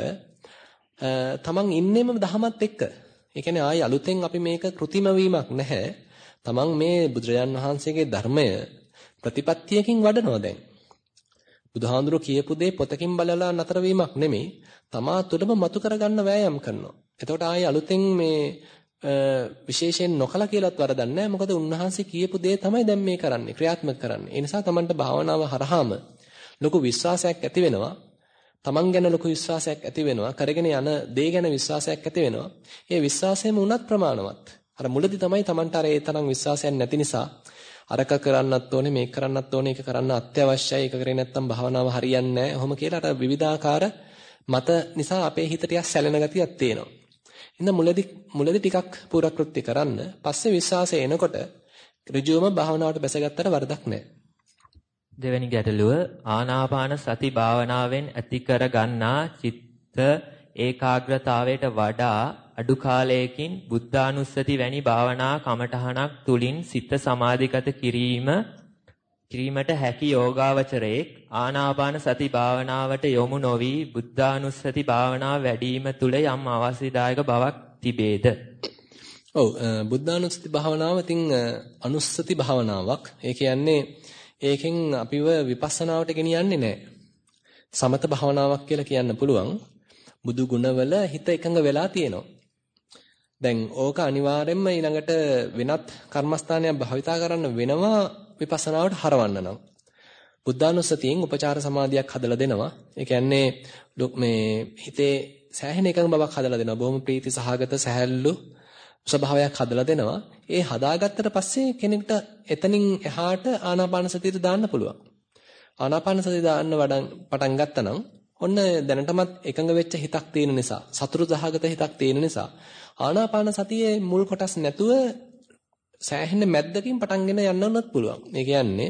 තමන් ඉන්නේම දහමත් එක්ක ඒ කියන්නේ ආයි අලුතෙන් අපි මේක કૃතිම වීමක් නැහැ තමන් මේ බුදුරජාන් වහන්සේගේ ධර්මය ප්‍රතිපත්තියකින් වඩනවා දැන් බුදුහාඳුරෝ කියපු දේ පොතකින් බලලා නතර වීමක් නෙමෙයි. තමා තුළම මතු කරගන්න වෑයම් කරනවා. එතකොට ආයේ අලුතෙන් මේ විශේෂයෙන් නොකලා කියලාත් වරදක් නැහැ. මොකද උන්වහන්සේ කියපු දේ තමයි දැන් මේ කරන්නේ. ක්‍රියාත්මක කරන්නේ. ඒ නිසා Tamanට භාවනාව හරහාම ලොකු විශ්වාසයක් ඇති වෙනවා. Taman ගැන ලොකු විශ්වාසයක් ඇති වෙනවා. කරගෙන යන දේ ගැන විශ්වාසයක් ඇති වෙනවා. ඒ විශ්වාසයම උනත් ප්‍රමාණවත්. අර මුලදී තමයි Tamanට අර ඒ තරම් විශ්වාසයක් නැති නිසා අරක කරන්නත් ඕනේ මේක කරන්නත් ඕනේ ඒක කරන්න අත්‍යවශ්‍යයි ඒක කරේ නැත්නම් භාවනාව හරියන්නේ නැහැ. ඔහොම කියලා අර විවිධාකාර මත නිසා අපේ හිත ටිකක් සැලෙන ගතියක් තියෙනවා. ඉතින් මුලදී මුලදී ටිකක් පුරක්‍ෘත්‍ය කරන්න පස්සේ විශ්වාසය එනකොට ඍජුවම භාවනාවට බැසගත්තට වරදක් නැහැ. දෙවැනි ගැටලුව ආනාපාන සති භාවනාවෙන් ඇති කර ගන්නා චිත්ත ඒකාග්‍රතාවයට වඩා අඩු කාලයකින් බුද්ධානුස්සති වැනි භාවනා කමඨහනක් තුලින් සිත සමාධිගත කිරීම කිරීමට හැකි යෝගාවචරයේ ආනාපාන සති භාවනාවට යොමු නොවි බුද්ධානුස්සති භාවනාව වැඩිම තුල යම් අවශ්‍යදායක බවක් තිබේද? ඔව් බුද්ධානුස්සති භාවනාව ඉතින් අනුස්සති භාවනාවක්. ඒ කියන්නේ ඒකෙන් අපිව විපස්සනාවට ගෙනියන්නේ නැහැ. සමත භාවනාවක් කියලා කියන්න පුළුවන්. බුදු ගුණවල හිත එකඟ වෙලා තියෙනවා. දැන් ඕක අනිවාර්යෙන්ම ඊළඟට වෙනත් කර්මස්ථානයක් භාවිතා කරන්න වෙනවා විපස්සනාවට හරවන්න නම්. බුද්ධානුස්සතියෙන් උපචාර සමාධියක් හදලා දෙනවා. ඒ කියන්නේ මේ හිතේ සෑහෙන එකඟ බවක් හදලා දෙනවා. බොහොම ප්‍රීති සහගත සැහැල්ලු ස්වභාවයක් හදලා දෙනවා. ඒ හදාගත්තට පස්සේ කෙනෙක්ට එතනින් එහාට ආනාපාන සතියට දාන්න පුළුවන්. ආනාපාන සතිය දාන්න වඩන් පටන් ගත්තනම් ඔන්න දැනටමත් එකඟ වෙච්ච හිතක් තියෙන නිසා, සතුරු දහගත හිතක් තියෙන නිසා ආනාපාන සතියේ මුල් කොටස් නැතුව සෑහෙන මැද්දකින් පටන්ගෙන යන්න උනත් පුළුවන්. ඒ කියන්නේ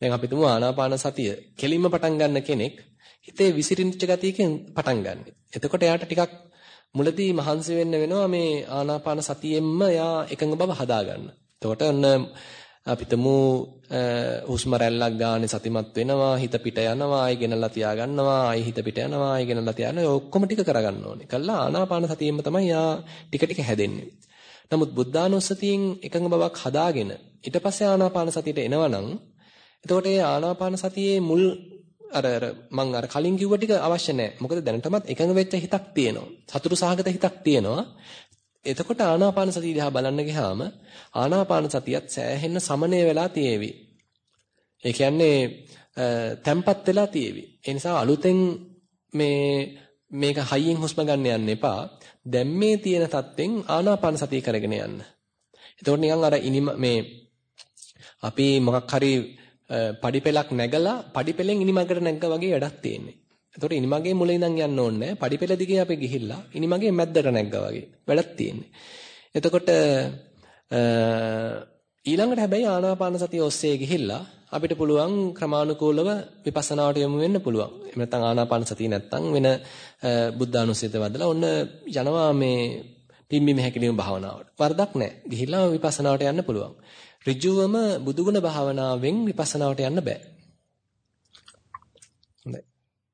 දැන් අපි තුමු ආනාපාන සතිය කෙලින්ම පටන් ගන්න කෙනෙක් හිතේ විසිරිච්ච ගතියකින් පටන් ගන්න. එතකොට එයාට ටිකක් මුලදී මහන්සි වෙන්න වෙනවා මේ ආනාපාන සතියෙන්ම එයා එකඟ බව හදාගන්න. එතකොට ඔන්න අපිටමු හුස්ම රැල්ලක් ගන්න සතිමත් වෙනවා හිත පිට යනවා ආයි ගෙනල්ලා තියා ගන්නවා ආයි හිත පිට යනවා ආයි ගෙනල්ලා තියානවා ඔය ඔක්කොම ටික කරගන්න ඕනේ. කළා ආනාපාන සතියෙන්ම තමයි යා ටික ටික හැදෙන්නේ. නමුත් බුද්ධානුස්සතියෙන් එකඟ බවක් හදාගෙන ඊට පස්සේ ආනාපාන සතියට එනවනම් එතකොට ඒ ආනාපාන සතියේ මුල් අර අර මං අර කලින් කිව්ව ටික අවශ්‍ය නැහැ. මොකද දැනටමත් එකඟ වෙච්ච හිතක් තියෙනවා. සතුරු සහගත හිතක් තියෙනවා. එතකොට ආනාපාන සතිය දිහා බලන්න ගියාම ආනාපාන සතියත් සෑහෙන්න සමනය වෙලා තියේවි. ඒ කියන්නේ තැම්පත් වෙලා තියේවි. ඒ නිසා අලුතෙන් මේ මේක හයියෙන් හුස්ම ගන්න යන්න එපා. දැන් මේ තියෙන தත්වෙන් ආනාපාන සතිය කරගෙන යන්න. එතකොට නිකන් අර ඉනිම මේ අපි මොකක් හරි පඩිපෙලක් නැගලා පඩිපෙලෙන් ඉනිමගට නැග්ගා වගේ වැඩක් තියෙන්නේ. එතකොට ඉනිමගේ මුල ඉඳන් යන්න ඕනේ නැහැ. පඩිපෙළ දිගේ අපි ගිහිල්ලා ඉනිමගේ මැද්දට නැග්ගා වගේ වැඩක් තියෙන්නේ. එතකොට ඊළඟට හැබැයි ආනාපාන සතිය ඔස්සේ ගිහිල්ලා අපිට පුළුවන් ක්‍රමානුකූලව විපස්සනාවට යොමු වෙන්න පුළුවන්. එහෙම නැත්නම් ආනාපාන සතිය නැත්නම් වෙන බුද්ධානුස්සතිය වදලා ඔන්න යනවා මේ පිම්බීම හැකිලිම භාවනාවට. වරදක් නැහැ. ගිහිල්ලා විපස්සනාවට යන්න පුළුවන්. ඍජුවම බුදුගුණ භාවනාවෙන් විපස්සනාවට යන්න බෑ. හොඳයි.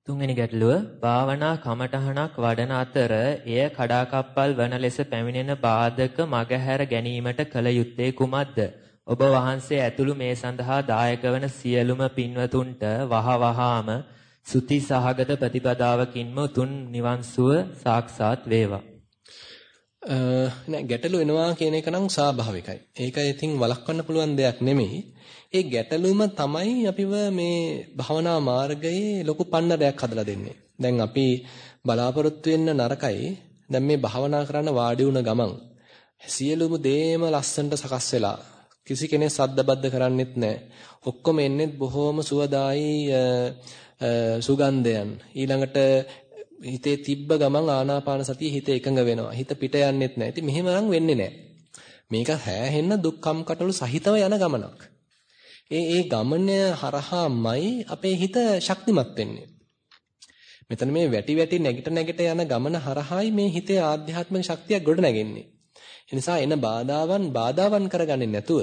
තුන්වෙනි ගැටලුව භාවනා කමඨහනක් වඩන අතර එය කඩාකප්පල් වන ලෙස පැමිණෙන බාධක මගහැර ගැනීමට කල යුත්තේ කුමක්ද? ඔබ වහන්සේ ඇතුළු මේ සඳහා දායක වන සියලුම පින්වතුන්ට වහවහාම සුති සහගත ප්‍රතිපදාවකින්ම තුන් නිවන් සුව සාක්ෂාත් වේවා. නෑ ගැටලු එනවා කියන එක නම් ස්වාභාවිකයි. ඒක ඉතින් වළක්වන්න පුළුවන් දෙයක් නෙමෙයි. ඒ ගැටලුම තමයි අපිව මේ භවනා මාර්ගයේ ලොකු පන්නරයක් හදලා දෙන්නේ. දැන් අපි බලාපොරොත්තු වෙන්න නරකයි. දැන් මේ භවනා කරන්න වාඩි වුණ ගමන් සියලුම දේම ලස්සනට සකස් වෙලා කිසි කෙනෙක් සද්දබද්ද කරන්නෙත් නැහැ. ඔක්කොම එන්නේ බොහොම සුවදායි සුගන්ධයන්. ඊළඟට හිතේ තිබ්බ ගමන් ආනාපාන සතිය හිත එකඟ වෙනවා. හිත පිට යන්නෙත් නැහැ. ඉතින් මෙහෙම නම් වෙන්නේ නැහැ. මේක හැහෙන්න දුක්ඛම් කටළු සහිතව යන ගමනක්. ඒ ඒ ගමන හරහාමයි අපේ හිත ශක්තිමත් වෙන්නේ. මෙතන මේ වැටි වැටි නැගිට නැගිට යන ගමන හරහායි මේ හිතේ ආධ්‍යාත්මික ශක්තියක් ගොඩ නැගෙන්නේ. ඒ නිසා එන බාධාවන් බාධාවන් කරගන්නේ නැතුව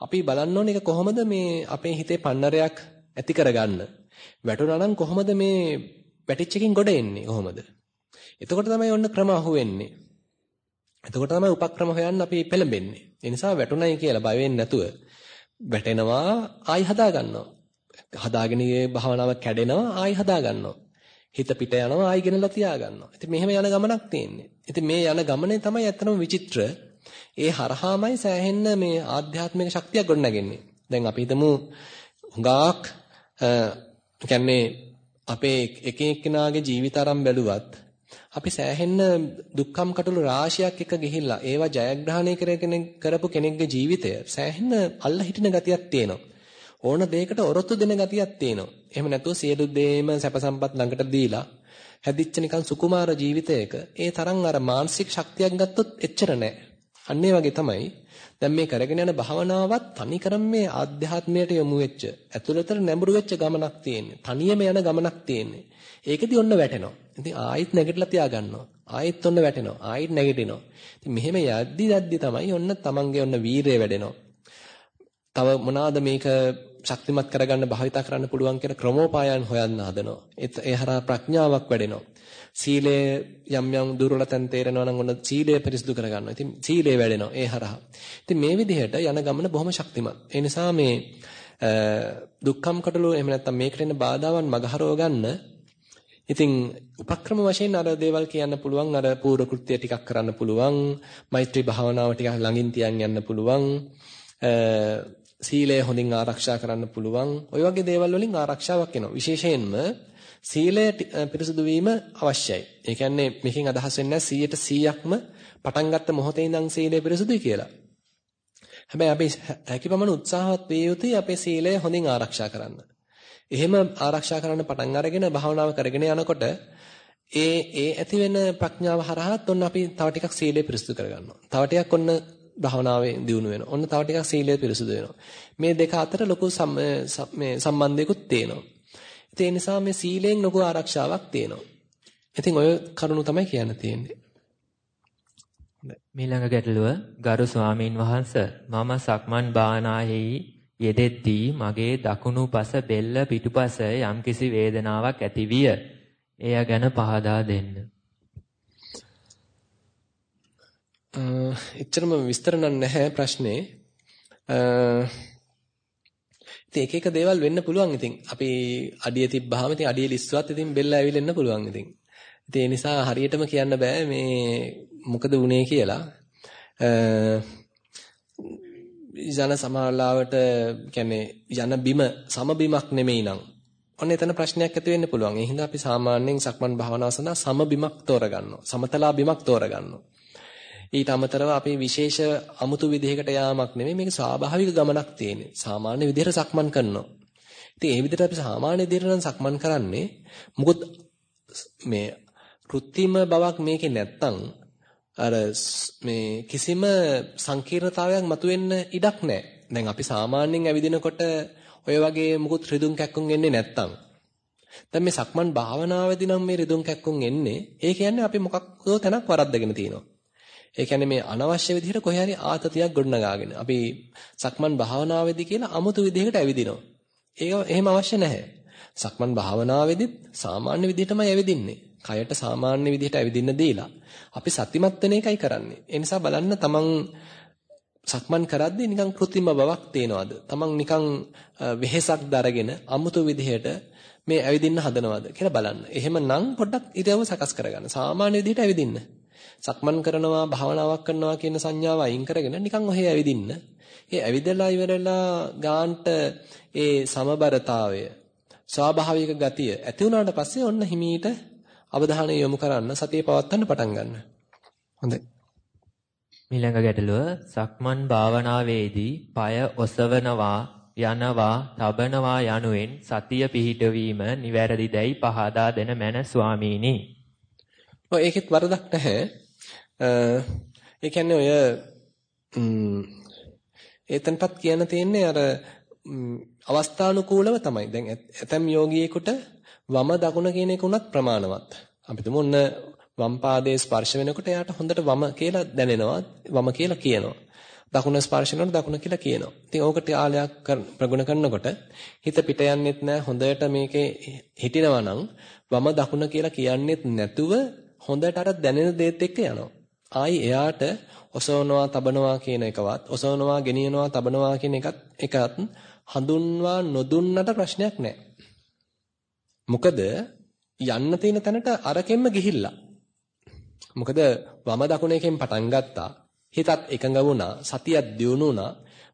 අපි බලන්න ඕනේ කොහොමද මේ අපේ හිතේ පන්නරයක් ඇති කරගන්න. වැටුණා නම් කොහොමද මේ වැටිච්ච එකකින් ගොඩ එන්නේ කොහොමද? එතකොට තමයි ඔන්න ක්‍රම අහුවෙන්නේ. එතකොට තමයි උපක්‍රම හොයන්න අපි පෙළඹෙන්නේ. ඒ නිසා වැටුණයි කියලා බය වෙන්නේ නැතුව වැටෙනවා ආයි හදා ගන්නවා. හදාගෙන ගියේ භාවනාව කැඩෙනවා ආයි හදා ගන්නවා. හිත පිට යනවා ආයි ගෙනලා තියා ගන්නවා. ඉතින් මෙහෙම යන ගමනක් තියෙන්නේ. ඉතින් මේ යන ගමනේ තමයි ඇත්තම විචිත්‍ර. ඒ හරහාමයි සෑහෙන්න මේ ආධ්‍යාත්මික ශක්තියක් ගොඩනගන්නේ. දැන් අපි හිතමු හුඟක් කියන්නේ අපේ එක එක්කෙනාගේ ජීවිත අරන් බැලුවත් අපි සෑහෙන්න දුක්ඛම් කටළු රාශියක් එක ගිහිල්ලා ඒවා ජයග්‍රහණය කරගෙන කරපු කෙනෙක්ගේ ජීවිතය සෑහෙන්න අල්ල හිටින ගතියක් තියෙනවා. ඕන දෙයකට ඔරොත්තු දෙන ගතියක් තියෙනවා. එහෙම නැතුව සියලු දේම සැප සම්පත් ළඟට දීලා හැදිච්ච නිකන් සුකුමාර ජීවිතයක ඒ තරම් අර මානසික ශක්තියක් ගත්තොත් එච්චර නෑ. අන්න වගේ තමයි දැන් මේ කරගෙන යන භාවනාවත් තනිකරම මේ ආධ්‍යාත්මයට යොමු වෙච්ච, ඇතුළතට නැඹුරු වෙච්ච ගමනක් තියෙන්නේ. තනියම යන ගමනක් තියෙන්නේ. ඒකෙදි ඔන්න වැටෙනවා. ඉතින් ආයෙත් නැගිටලා තියා ගන්නවා. ආයෙත් ඔන්න වැටෙනවා. ආයෙත් නැගිටිනවා. ඉතින් මෙහෙම යද්දි යද්දි තමයි ඔන්න තමන්ගේ ඔන්න වීරය වැඩෙනවා. තව මොනවාද මේක ශක්තිමත් කරගන්න භාවිතා කරන්න පුළුවන් කියන ක්‍රමෝපායන් හොයන්න හදනවා. ඒ හරහා ප්‍රඥාවක් වැඩෙනවා. සීලය යම් යම් දුර්වල තැන් තේරෙනවා නම් ඔන්න සීලය පිරිසිදු කරගන්නවා. ඉතින් සීලය වැඩෙනවා ඒ හරහා. ඉතින් මේ විදිහට යන ගමන බොහොම ශක්තිමත්. ඒ නිසා මේ දුක්ඛම් කටළු එහෙම නැත්නම් මේකට එන බාධාවන් මගහරව ගන්න ඉතින් උපක්‍රම වශයෙන් අර දේවල් කියන්න පුළුවන් අර පූර්ව කෘත්‍ය ටිකක් කරන්න පුළුවන් මෛත්‍රී භාවනාව ටිකක් ළඟින් තියන් යන්න පුළුවන් සීලය හොඳින් ආරක්ෂා කරන්න පුළුවන් ওই වගේ දේවල් වලින් ආරක්ෂාවක් එනවා විශේෂයෙන්ම සීලය පිරිසුදු වීම අවශ්‍යයි. ඒ කියන්නේ මේකෙන් අදහස් වෙන්නේ 100%ක්ම පටන් ගත්ත මොහොතේ ඉඳන් සීලය පිරිසුදුයි කියලා. හැබැයි අපි හැකියපමණ උත්සාහවත් විය යුතුයි අපේ සීලය හොඳින් ආරක්ෂා කරන්න. එහෙම ආරක්ෂා කරන්න පටන් අරගෙන භාවනාව කරගෙන යනකොට ඒ ඒ ඇති වෙන ප්‍රඥාව හරහාත් ඔන්න අපි තව ටිකක් සීලය පිරිසුදු කරගන්නවා. තව ටිකක් ඔන්න භාවනාවේ දියුණු වෙනවා. ඔන්න තව ටිකක් සීලය පිරිසුදු වෙනවා. මේ දෙක අතර ලොකු මේ සම්බන්ධයකුත් තියෙනවා. ඒ නිසා මේ සීලෙන් ලොකු ආරක්ෂාවක් තියෙනවා. ඉතින් ඔය කරුණු තමයි කියන්න තියෙන්නේ. මීළඟ ගැටලුව ගරු ස්වාමීන් වහන්ස මම සක්මන් භාවනාෙහි යෙදෙද්දී මගේ දකුණු පස බෙල්ල පිටුපස යම්කිසි වේදනාවක් ඇතිවිය. එය ගැන පහදා දෙන්න. එච්චරම විස්තර නැහැ ප්‍රශ්නේ. ඉතින් එක එක දේවල් වෙන්න පුළුවන් ඉතින්. අපි අඩිය තිබ්බහම ඉතින් අඩිය ලිස්සුවත් ඉතින් බෙල්ල ඇවිලෙන්න පුළුවන් ඉතින්. ඉතින් ඒ නිසා හරියටම කියන්න බෑ මේ මොකද වුනේ කියලා. යන සමාලාවට කියන්නේ යන බිම සම බිමක් නෙමෙයි නං. ඔන්න එතන ප්‍රශ්නයක් ඇති වෙන්න පුළුවන්. ඒ හින්දා අපි සාමාන්‍යයෙන් සක්මන් භාවනාව සඳහා සම බිමක් තෝරගන්නවා. සමතලා බිමක් තෝරගන්නවා. ඊට අමතරව අපි විශේෂ අමුතු විදිහකට යාමක් නෙමෙයි මේක ස්වාභාවික ගමනක් තියෙන්නේ. සාමාන්‍ය විදිහට සක්මන් කරනවා. ඉතින් ඒ විදිහට අපි සාමාන්‍ය විදිහට නම් සක්මන් කරන්නේ මොකොත් මේ කෘත්‍රිම බවක් මේකේ නැත්තම් අර මේ කිසිම සංකීර්ණතාවයක් මතුවෙන්න ඉඩක් නැහැ. දැන් අපි සාමාන්‍යයෙන් ඇවිදිනකොට ඔය වගේ මුකුත් රිදුම් කැක්කුම් එන්නේ නැත්තම්. දැන් මේ සක්මන් භාවනාවේදී නම් මේ රිදුම් කැක්කුම් එන්නේ. ඒ කියන්නේ අපි මොකක්දෝ තැනක් වරද්දගෙන තියෙනවා. ඒ කියන්නේ මේ අනවශ්‍ය විදිහට කොහේ හරි ආතතියක් ගොඩනගාගෙන. අපි සක්මන් භාවනාවේදී කියලා අමුතු විදිහකට ඇවිදිනවා. ඒක එහෙම අවශ්‍ය නැහැ. සක්මන් භාවනාවේදීත් සාමාන්‍ය විදිහටමයි ඇවිදින්නේ. කයට සාමාන්‍ය විදිහට ඇවිදින්න දීලා අපි සතිමත් වෙන එකයි කරන්නේ. ඒ නිසා බලන්න තමන් සක්මන් කරද්දී නිකන් કૃත්‍රිම බවක් තේනවද? තමන් නිකන් වෙහෙසක් දරගෙන අමුතු විදිහට මේ ඇවිදින්න හදනවද කියලා බලන්න. එහෙමනම් පොඩ්ඩක් ඉරියව්ව සකස් කරගන්න. සාමාන්‍ය විදිහට ඇවිදින්න. සක්මන් කරනවා භාවනාවක් කරනවා කියන සංඥාව අයින් කරගෙන නිකන් ඔහේ ඇවිදින්න. ඒ ඇවිදලා ඉවරලා ගාන්ට ඒ සමබරතාවය ස්වාභාවික ගතිය ඇති වුණාට පස්සේ ඔන්න හිමීට අවධානය යොමු කරන්න සතිය පවත්වන්න පටන් ගන්න. හොඳයි. ඊළඟ ගැටලුව සක්මන් භාවනාවේදී পায় ඔසවනවා යනවා තබනවා යනුවෙන් සතිය පිහිටවීම නිවැරදිදයි පහදා දෙන මැන ස්වාමීනි. ඔය ඒකෙත් වරදක් නැහැ. ඒ කියන්නේ ඔය එතනපත් කියන්න තියෙන්නේ අර අවස්ථානුකූලව තමයි. දැන් ඇතම් යෝගියෙකුට වම දකුණ කියන එක උනත් ප්‍රමාණවත්. අපි තුමු ඔන්න වම් පාදයේ ස්පර්ශ වෙනකොට එයාට හොඳට වම කියලා දැනෙනවා. වම කියලා කියනවා. දකුණ ස්පර්ශ වෙනකොට දකුණ කියලා කියනවා. ඉතින් ඕකට ආලයක් ප්‍රගුණ කරනකොට හිත පිට යන්නෙත් නැහැ. හොඳට මේකේ හිටිනවා නම් වම දකුණ කියලා කියන්නෙත් නැතුව හොඳට අර දැනෙන දේත් එක්ක යනවා. ආයි එයාට ඔසවනවා තබනවා කියන එකවත් ඔසවනවා ගෙනියනවා තබනවා කියන එකත් එකත් හඳුන්වා නොදුන්නට ප්‍රශ්නයක් නැහැ. මොකද යන්න තියෙන තැනට අරකෙන්ම ගිහිල්ලා. මොකද වම දකුණ එකෙන් පටන් ගත්තා. හිතත් එකඟ වුණා, සතියක් දියුණු වුණා.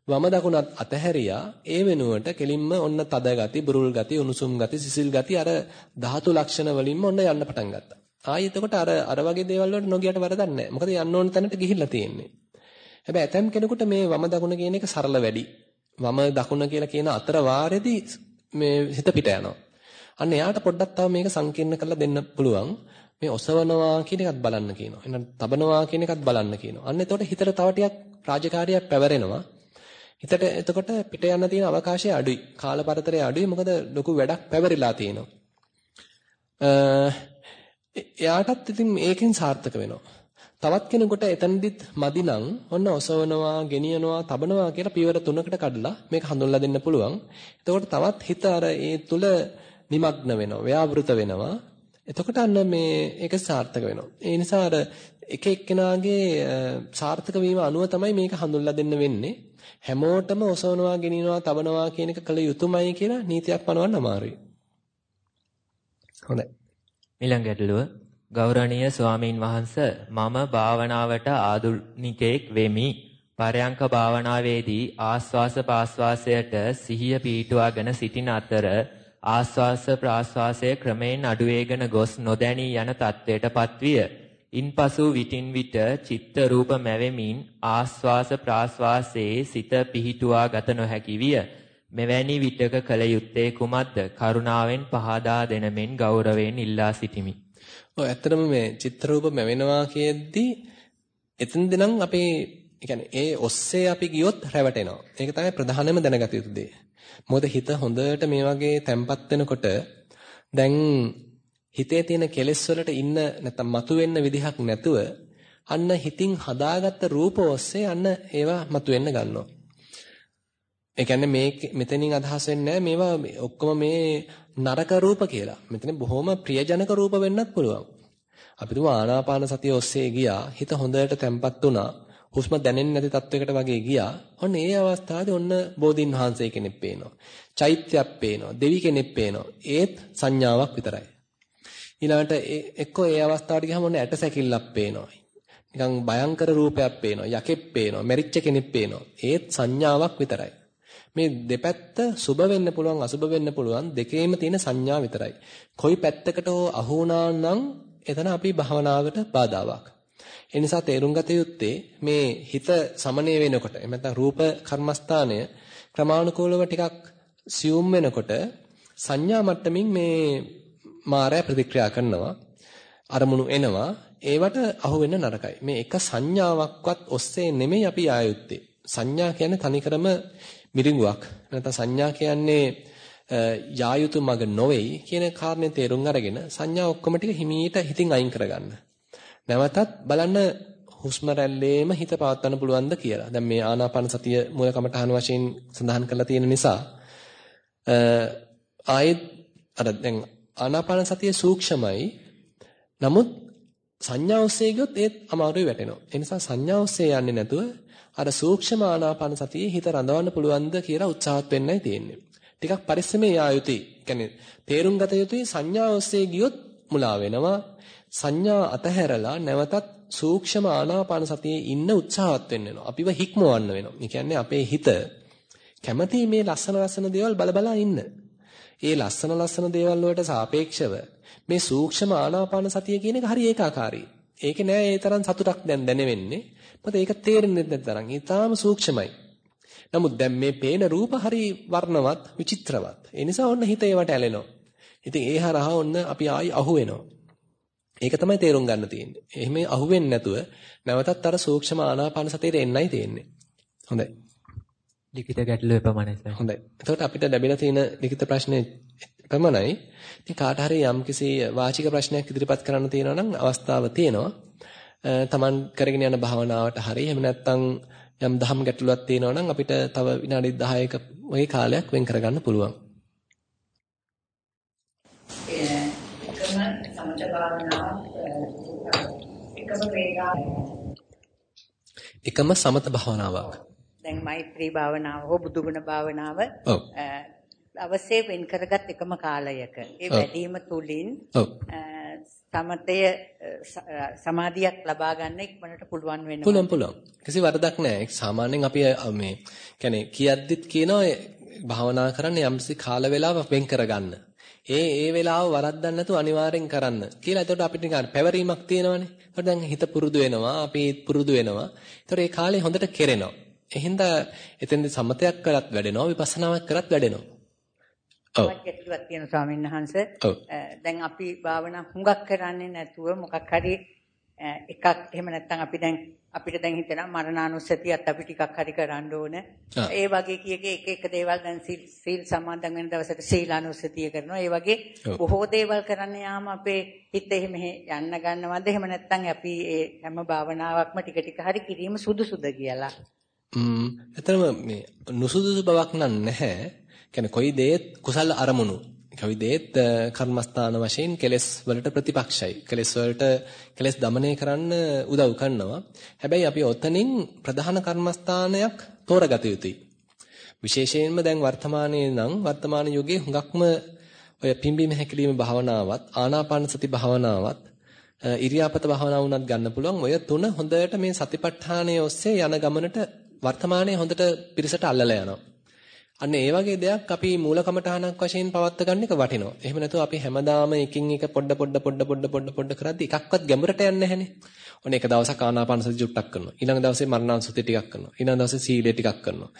වම දකුණත් අතහැරියා. ඒ වෙනුවට කෙලින්ම ඔන්න තද ගති, බුරුල් ගති, උණුසුම් ගති, සිසිල් ගති අර ධාතු ලක්ෂණ වලින්ම ඔන්න යන්න පටන් ගත්තා. ආයි එතකොට අර අර වගේ දේවල් වලට නොගියට වරදක් නැහැ. මොකද යන්න ඕන තැනට ගිහිල්ලා තියෙන්නේ. හැබැයි ඇතම් කෙනෙකුට මේ වම දකුණ කියන එක සරල වැඩි. වම දකුණ කියලා කියන අතර වාරෙදී මේ හිත පිට යනවා. අන්න එයාට පොඩ්ඩක් තව මේක සංකීර්ණ කරලා දෙන්න පුළුවන්. මේ ඔසවනවා කියන එකත් බලන්න කියනවා. එහෙනම් තබනවා කියන එකත් බලන්න කියනවා. අන්න එතකොට හිතට තව ටිකක් රාජකාරියක් පැවරෙනවා. හිතට එතකොට පිට යන්න තියෙන අවකාශය අඩුයි. කාලපරතරය අඩුයි. මොකද ලොකු වැඩක් පැවරිලා තියෙනවා. එයාටත් ඉතින් ඒකෙන් සාර්ථක වෙනවා. තවත් කෙනෙකුට එතනදිත් මදි නම් ඔන්න ඔසවනවා, ගෙනියනවා, තබනවා කියලා පියවර තුනකට කඩලා මේක හඳුන්ලා දෙන්න පුළුවන්. එතකොට තවත් හිත අර ඒ තුල নিমগ্ন වෙනවා, ව්‍යාවෘත වෙනවා. එතකොට අන්න මේ ඒක සාර්ථක වෙනවා. ඒ නිසා අර එක එක්කෙනාගේ සාර්ථක වීම අනුව තමයි මේක හඳුන්ලා දෙන්න වෙන්නේ. හැමෝටම ඔසවනවා, ගෙනියනවා, තබනවා කියන එක කළ යුතුයමයි කියලා නීතියක් පනවන්න අමාරුයි. හොඳයි. ඊළඟ ගැටලුව ගෞරවනීය ස්වාමීන් වහන්ස මම භාවනාවට ආදුනිකෙක් වෙමි. පරයන්ක භාවනාවේදී ආස්වාස පාස්වාසයට සිහිය පීටුවාගෙන සිටින අතර ආස්වාස ප්‍රාස්වාසය ක්‍රමයෙන් අඩුවේගෙන ගොස් නොදැනී යන තත්ත්වයටපත් විය. ඉන්පසු විටින් විට චිත්ත රූප මැවෙමින් ආස්වාස ප්‍රාස්වාසයේ සිත පිහිටුවා ගත නොහැකි විය. මෙවැනි විටක කල යුත්තේ කුමක්ද? කරුණාවෙන් පහදා දෙනමෙන් ගෞරවයෙන් ඉල්ලා සිටිමි. ඔව් ඇත්තටම මේ චිත්‍ර රූප මැවෙනවා කියද්දී එතනදී නම් අපේ කියන්නේ ඒ ඔස්සේ අපි ගියොත් රැවටෙනවා. ඒක තමයි ප්‍රධානම දැනගත යුතු දේ. මොකද හිත හොඳට මේ වගේ තැම්පත් වෙනකොට දැන් හිතේ තියෙන කෙලෙස් වලට ඉන්න නැත්තම් මතුවෙන්න විදිහක් නැතුව අන්න හිතින් හදාගත්ත රූප ඔස්සේ අන්න ඒවා මතුවෙන්න ගන්නවා. ඒ කියන්නේ මේ මෙතනින් අදහස් වෙන්නේ මේවා ඔක්කොම මේ නරක රූප කියලා. මෙතන බොහොම ප්‍රියජනක රූප වෙන්නත් පුළුවන්. අපි තුමා ආනාපාන සතිය ඔස්සේ ගියා. හිත හොඳට තැම්පත් වුණා. හුස්ම දැනෙන්නේ නැති තත්වයකට වගේ ගියා. ඔන්න ඒ අවස්ථාවේ ඔන්න බෝධින් වහන්සේ කෙනෙක් පේනවා. චෛත්‍යයක් පේනවා. දෙවි කෙනෙක් පේනවා. ඒත් සංඥාවක් විතරයි. ඊළඟට එක්කෝ ඒ අවස්ථාවට ගියාම ඔන්න ඇට සැකිල්ලක් පේනවා. නිකන් භයංකර රූපයක් පේනවා. යකෙක් පේනවා. මැරිච්ච කෙනෙක් පේනවා. ඒත් සංඥාවක් විතරයි. මේ දෙපැත්ත සුබ වෙන්න පුළුවන් අසුබ වෙන්න පුළුවන් දෙකේම තියෙන සංඥා විතරයි. කොයි පැත්තකට හෝ අහු නම් එතන අපි භවනාවට බාධාවක්. ඒ නිසා තේරුම් ගත යුත්තේ මේ හිත සමනය වෙනකොට එහෙම නැත්නම් රූප කර්මස්ථානය ක්‍රමානුකූලව ටිකක් සියුම් වෙනකොට සංඥා මට්ටමින් මේ මායя ප්‍රතික්‍රියා කරනවා අරමුණු එනවා ඒවට අහු වෙන්න නරකයි මේ එක සංඥාවක්වත් ඔස්සේ නෙමෙයි අපි ආයුත්තේ සංඥා කියන්නේ තනිකරම මිරිඟුවක් නැත්නම් සංඥා කියන්නේ යායුතු මග නොවේයි කියන කාරණේ තේරුම් අරගෙන සංඥා ඔක්කොම ටික හිමීට හිතින් අයින් කරගන්න. නැවතත් බලන්න හුස්ම රැල්ලේම හිත පවත්වන්න පුළුවන්ද කියලා. දැන් මේ ආනාපාන සතිය මූල කමඨහන වශයෙන් සඳහන් කරලා තියෙන නිසා ආයෙත් අර දැන් ආනාපාන සතිය සූක්ෂමයි. නමුත් සංඥා ඔස්සේ ගියොත් ඒත් අමාරුයි වැටෙනවා. ඒ නිසා සංඥා ඔස්සේ යන්නේ නැතුව අර සූක්ෂම ආනාපාන සතියේ හිත රඳවන්න පුළුවන්ද කියලා උත්සාහත් වෙන්නයි තියෙන්නේ. ටිකක් පරිස්සමෙන් යා යුතුයි. කියන්නේ තේරුම් ගත යුතුයි සංඥා ඔස්සේ ගියොත් මුලා වෙනවා. සංඥා අතහැරලා නැවතත් සූක්ෂම ආනාපාන සතියේ ඉන්න උත්සාහවත් වෙන්න වෙනවා. අපිව හික්මවන්න වෙනවා. ඒ කියන්නේ අපේ හිත කැමති මේ ලස්සන ලස්සන දේවල් බලබලා ඉන්න. ඒ ලස්සන ලස්සන දේවල් වලට සාපේක්ෂව මේ සූක්ෂම ආනාපාන සතිය කියන එක හරි ඒකාකාරී. ඒක නෑ ඒ තරම් සතුටක් දැන් දැනෙන්නේ. මොකද ඒක තේරෙන්නේ නැති තරම්. ඊටාම සූක්ෂමයි. නමුත් දැන් මේ පේන රූප හරි වර්ණවත් විචිත්‍රවත්. ඒ නිසා ඔන්න හිත ඒවට ඇලෙනවා. ඉතින් ඒ හරහා ඔන්න අපි ආයි අහු වෙනවා. ඒක තමයි තේරුම් ගන්න තියෙන්නේ. එහෙම අහු වෙන්නේ නැතුව නැවතත් අර සූක්ෂම ආනාපාන සතියේ එන්නයි තියෙන්නේ. හොඳයි. ලිඛිත ගැටලුව එපමණයි සර්. හොඳයි. එතකොට අපිට ලැබිලා තියෙන ලිඛිත ප්‍රශ්නේ එපමණයි. ඉතින් කාට හරි යම්කිසි වාචික ප්‍රශ්නයක් ඉදිරිපත් කරන්න තියෙනවා නම් අවස්ථාව තියෙනවා. තමන් කරගෙන යන භාවනාවට හරි එහෙම නැත්නම් යම් දහම් ගැටලුවක් තියෙනවා නම් අපිට තව විනාඩි 10ක වගේ කාලයක් වෙන් කරගන්න පුළුවන්. එකම සමථ භාවනාව එකම එකම සමත භාවනාවක්. දැන් මෛත්‍රී භාවනාව හෝ බුදුගුණ භාවනාව. අවශ්‍ය වෙන් කරගත් එකම කාලයක ඒ වැඩිම තුලින් ඔව්. සමතය සමාධියක් ලබා ගන්න ඉක්මනට පුළුවන් වෙනවා. පුළුවන් පුළුවන්. කිසි වරදක් නැහැ. සාමාන්‍යයෙන් අපි මේ කියන්නේ කියද්දිත් කියනවා භාවනා කරන්න යම්සි කාල වේලාවක් වෙන් කරගන්න. ඒ ඒ වේලාව වරද්දන්න නැතුව අනිවාර්යෙන් කරන්න. කියලා එතකොට අපිට නිකන් පැවරීමක් තියෙනවනේ. එතකොට දැන් හිත පුරුදු වෙනවා, අපි පුරුදු වෙනවා. එතකොට ඒ කාලේ හොඳට කෙරෙනවා. එහෙනම් එතෙන්දී සමතයක් කරත් වැඩෙනවා, විපස්සනාවක් කරත් වැඩෙනවා. ඔව්. ගැටලුවක් තියෙනවා ස්වාමීන් වහන්සේ. දැන් අපි භාවනා හුඟක් කරන්නේ නැතුව මොකක් හරි එකක් එහෙම නැත්නම් අපි දැන් අපිට දැන් හිතෙනවා මරණානුස්සතියත් අපි ටිකක් හරි කරන්න ඕන. ඒ වගේ කීයක එක එක දේවල් දැන් සීල් සමාදන් වෙන දවසට සීලානුස්සතිය කරනවා. ඒ වගේ බොහෝ දේවල් කරන්න යාම අපේ හිත එහෙම යන්න ගන්නවද? එහෙම නැත්නම් අපි ඒ හැම භාවනාවක්ම ටික ටික හරි කිරීම සුදුසුද කියලා. ම්ම් ඇත්තම මේ නුසුදුසු බවක් නැහැ. කියන්නේ කොයි දේත් කුසල අරමුණු. කොයි දේත් කර්මස්ථාන වශයෙන් කෙලෙස් වලට ප්‍රතිපක්ෂයි. කෙලෙස් වලට කෙලෙස් দমনය කරන්න උදව් කරනවා. හැබැයි අපි ඔතනින් ප්‍රධාන කර්මස්ථානයක් තෝරගත යුතුයි. විශේෂයෙන්ම දැන් වර්තමානයේ නම් වර්තමාන යුගයේ හුඟක්ම ඔය පිම්බීම හැකිලිම භාවනාවත් ආනාපාන සති භාවනාවත් ඉරියාපත භාවනාව උනත් ගන්න පුළුවන් ඔය තුන හොඳට මේ සතිපට්ඨානයේ ඔස්සේ යන ගමනට වර්තමානයේ හොඳට පිරිසට අල්ලලා යනවා අන්න ඒ වගේ දෙයක් අපි මූල කමඨහනක් වශයෙන් පවත්ත ගන්න එක වටිනවා. එහෙම නැතුව අපි හැමදාම එකින් එක පොඩ පොඩ පොඩ පොඩ පොඩ පොඩ කරද්දි එකක්වත් ගැඹුරට යන්නේ නැහනේ. ඔන්න එක දවසක් ආනාපාන සති ජුට්ටක් කරනවා. ඊළඟ දවසේ මරණාසුති ටිකක් කරනවා. ඊළඟ දවසේ සීලය ටිකක් කරනවා.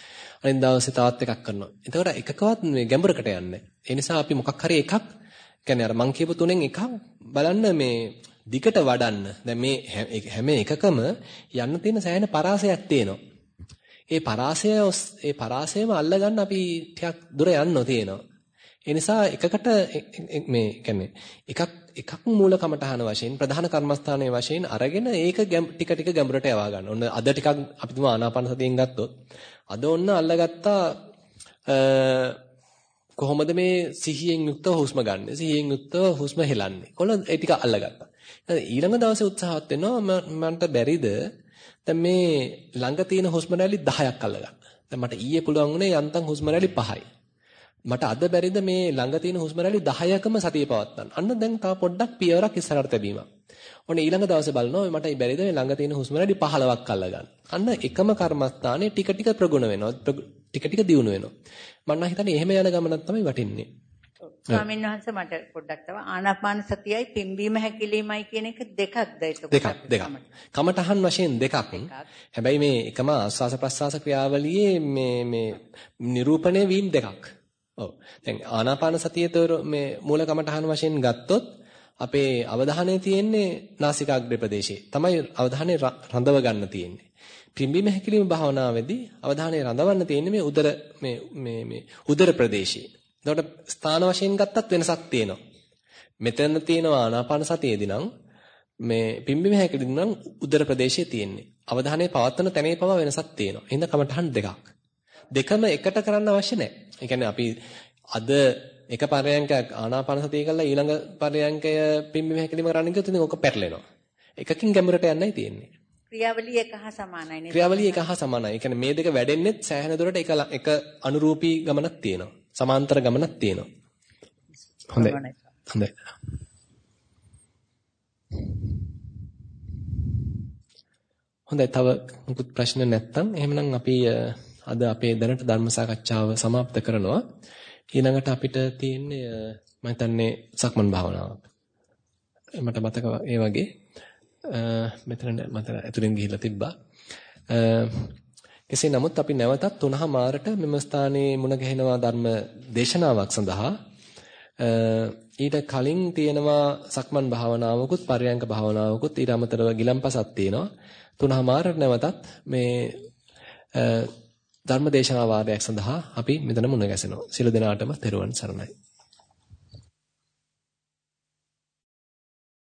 අනිත් දවසේ තවත් එකක් කරනවා. එතකොට එකකවත් මේ ගැඹුරකට යන්නේ ඒ නිසා අපි මොකක් හරි එකක් කියන්නේ අර මං කියපු තුනෙන් එකක් බලන්න මේ දිගට වඩන්න. දැන් මේ හැම එකකම යන්න තියෙන සෑහෙන පරාසයක් තියෙනවා. ඒ පරාසය ඒ පරාසයම අල්ලගන්න අපි ටිකක් දුර යන්න තියෙනවා. ඒ නිසා එකකට මේ කියන්නේ එකක් එකක් මූල කමඨහන වශයෙන් ප්‍රධාන කර්මස්ථානයේ වශයෙන් අරගෙන ඒක ටික ටික ගැඹුරට යවා ගන්න. ඔන්න අද ටිකක් අපි තුමා ආනාපාන සතියෙන් ගත්තොත් අද ඔන්න අල්ලගත්තා කොහොමද මේ සිහියෙන් යුක්තව හුස්ම ගන්න. සිහියෙන් යුක්තව හුස්ම හෙලන්නේ. කොළ ඒ ටික අල්ලගත්තා. ඊළඟ දවසේ උත්සාහවත් වෙනවා මන්ට බැරිද දැන් මේ ළඟ තියෙන හුස්ම රැලි 10ක් අල්ලගන්න. දැන් මට ඊයේ පුළුවන් වුණේ යන්තම් හුස්ම රැලි 5යි. මට අද බැරිද මේ ළඟ තියෙන හුස්ම රැලි 10කම සතිය පවත්වන්න. අන්න දැන් තව පොඩ්ඩක් පියවරක් ඉස්සරහට තැබීමක්. ඔන්න ඊළඟ දවසේ බලනවා මට බැරිද මේ ළඟ තියෙන හුස්ම රැලි 15ක් අල්ලගන්න. අන්න එකම කර්මස්ථානේ ටික ටික ප්‍රගුණ වෙනවා. ටික ටික දියුණු වෙනවා. මම හිතන්නේ එහෙම යන ගමනක් තමයි වටින්නේ. ස්වාමීන් වහන්සේ මට පොඩ්ඩක් තව ආනාපාන සතියයි පිම්බීම හැකිලීමයි කියන එක දෙකක්ද එතකොට? දෙකක් දෙකක්. කමඨහන් වශයෙන් දෙකක්. හැබැයි මේ එකම ආස්වාස ප්‍රස්වාස ක්‍රියාවලියේ මේ මේ නිරූපණය වීම දෙකක්. ඔව්. දැන් ආනාපාන සතියතර මේ මූල කමඨහන් වශයෙන් ගත්තොත් අපේ අවධානය තියෙන්නේ නාසිකාග්‍ර ප්‍රදේශයේ. තමයි අවධානය රඳව ගන්න තියෙන්නේ. පිම්බීම හැකිලිම භාවනාවේදී අවධානය රඳවන්න තියෙන්නේ මේ උදර මේ මේ මේ උදර ප්‍රදේශයේ. එතකොට ස්ථාන වශයෙන් ගත්තත් වෙනසක් තියෙනවා. මෙතන තියෙනවා ආනාපාන සතියේදී නම් මේ පිම්බිම හැකෙදී නම් උදර ප්‍රදේශයේ තියෙන්නේ. අවධානය පවත්වන තැනේ පවා වෙනසක් තියෙනවා. එහෙනම් කමඨහන් දෙකක්. දෙකම එකට කරන්න අවශ්‍ය නැහැ. ඒ අපි අද එක පරයන්කයක් ආනාපාන සතිය කළා ඊළඟ පරයන්කය පිම්බිම හැකෙදීම කරන්න කිව්වොත් ඉතින් ඕක පැටලෙනවා. එකකින් ගැඹුරට යන්නයි තියෙන්නේ. ක්‍රියාවලිය එක හා සමානයි නේද? ක්‍රියාවලිය එක හා සමානයි. ඒ කියන්නේ මේ දෙක වැඩෙන්නේ සෑහෙන දුරට එක එක අනුරූපී ගමනක් තියෙනවා. සමාන්තර ගමනක් තියෙනවා. හොඳයි. හොඳයි. හොඳයි තව මුකුත් ප්‍රශ්න නැත්නම් එහෙමනම් අපි අද අපේ දැනට ධර්ම සාකච්ඡාව સમાપ્ત කරනවා. ඊළඟට අපිට තියෙන්නේ මම හිතන්නේ සක්මන් භාවනාව. මට මතක ඒ වගේ මෙතන මතන ඇතුලෙන් ගිහිල්ලා තිබ්බා. කෙසේ නමුත් අපි නැවතත් තුනහ මාරට මෙම ස්ථානයේ මුණ ගැහෙනවා ධර්ම දේශනාවක් සඳහා. ඊට කලින් තියෙනවා සක්මන් භාවනාවකුත් පරයන්ක භාවනාවකුත් ඊට අමතරව ගිලම්පසක් තියෙනවා. තුනහ මාරට නැවතත් මේ ධර්ම දේශනා වාරයක් සඳහා අපි මෙතන මුණ ගැසෙනවා. සියලු දෙනාටම තෙරුවන් සරණයි.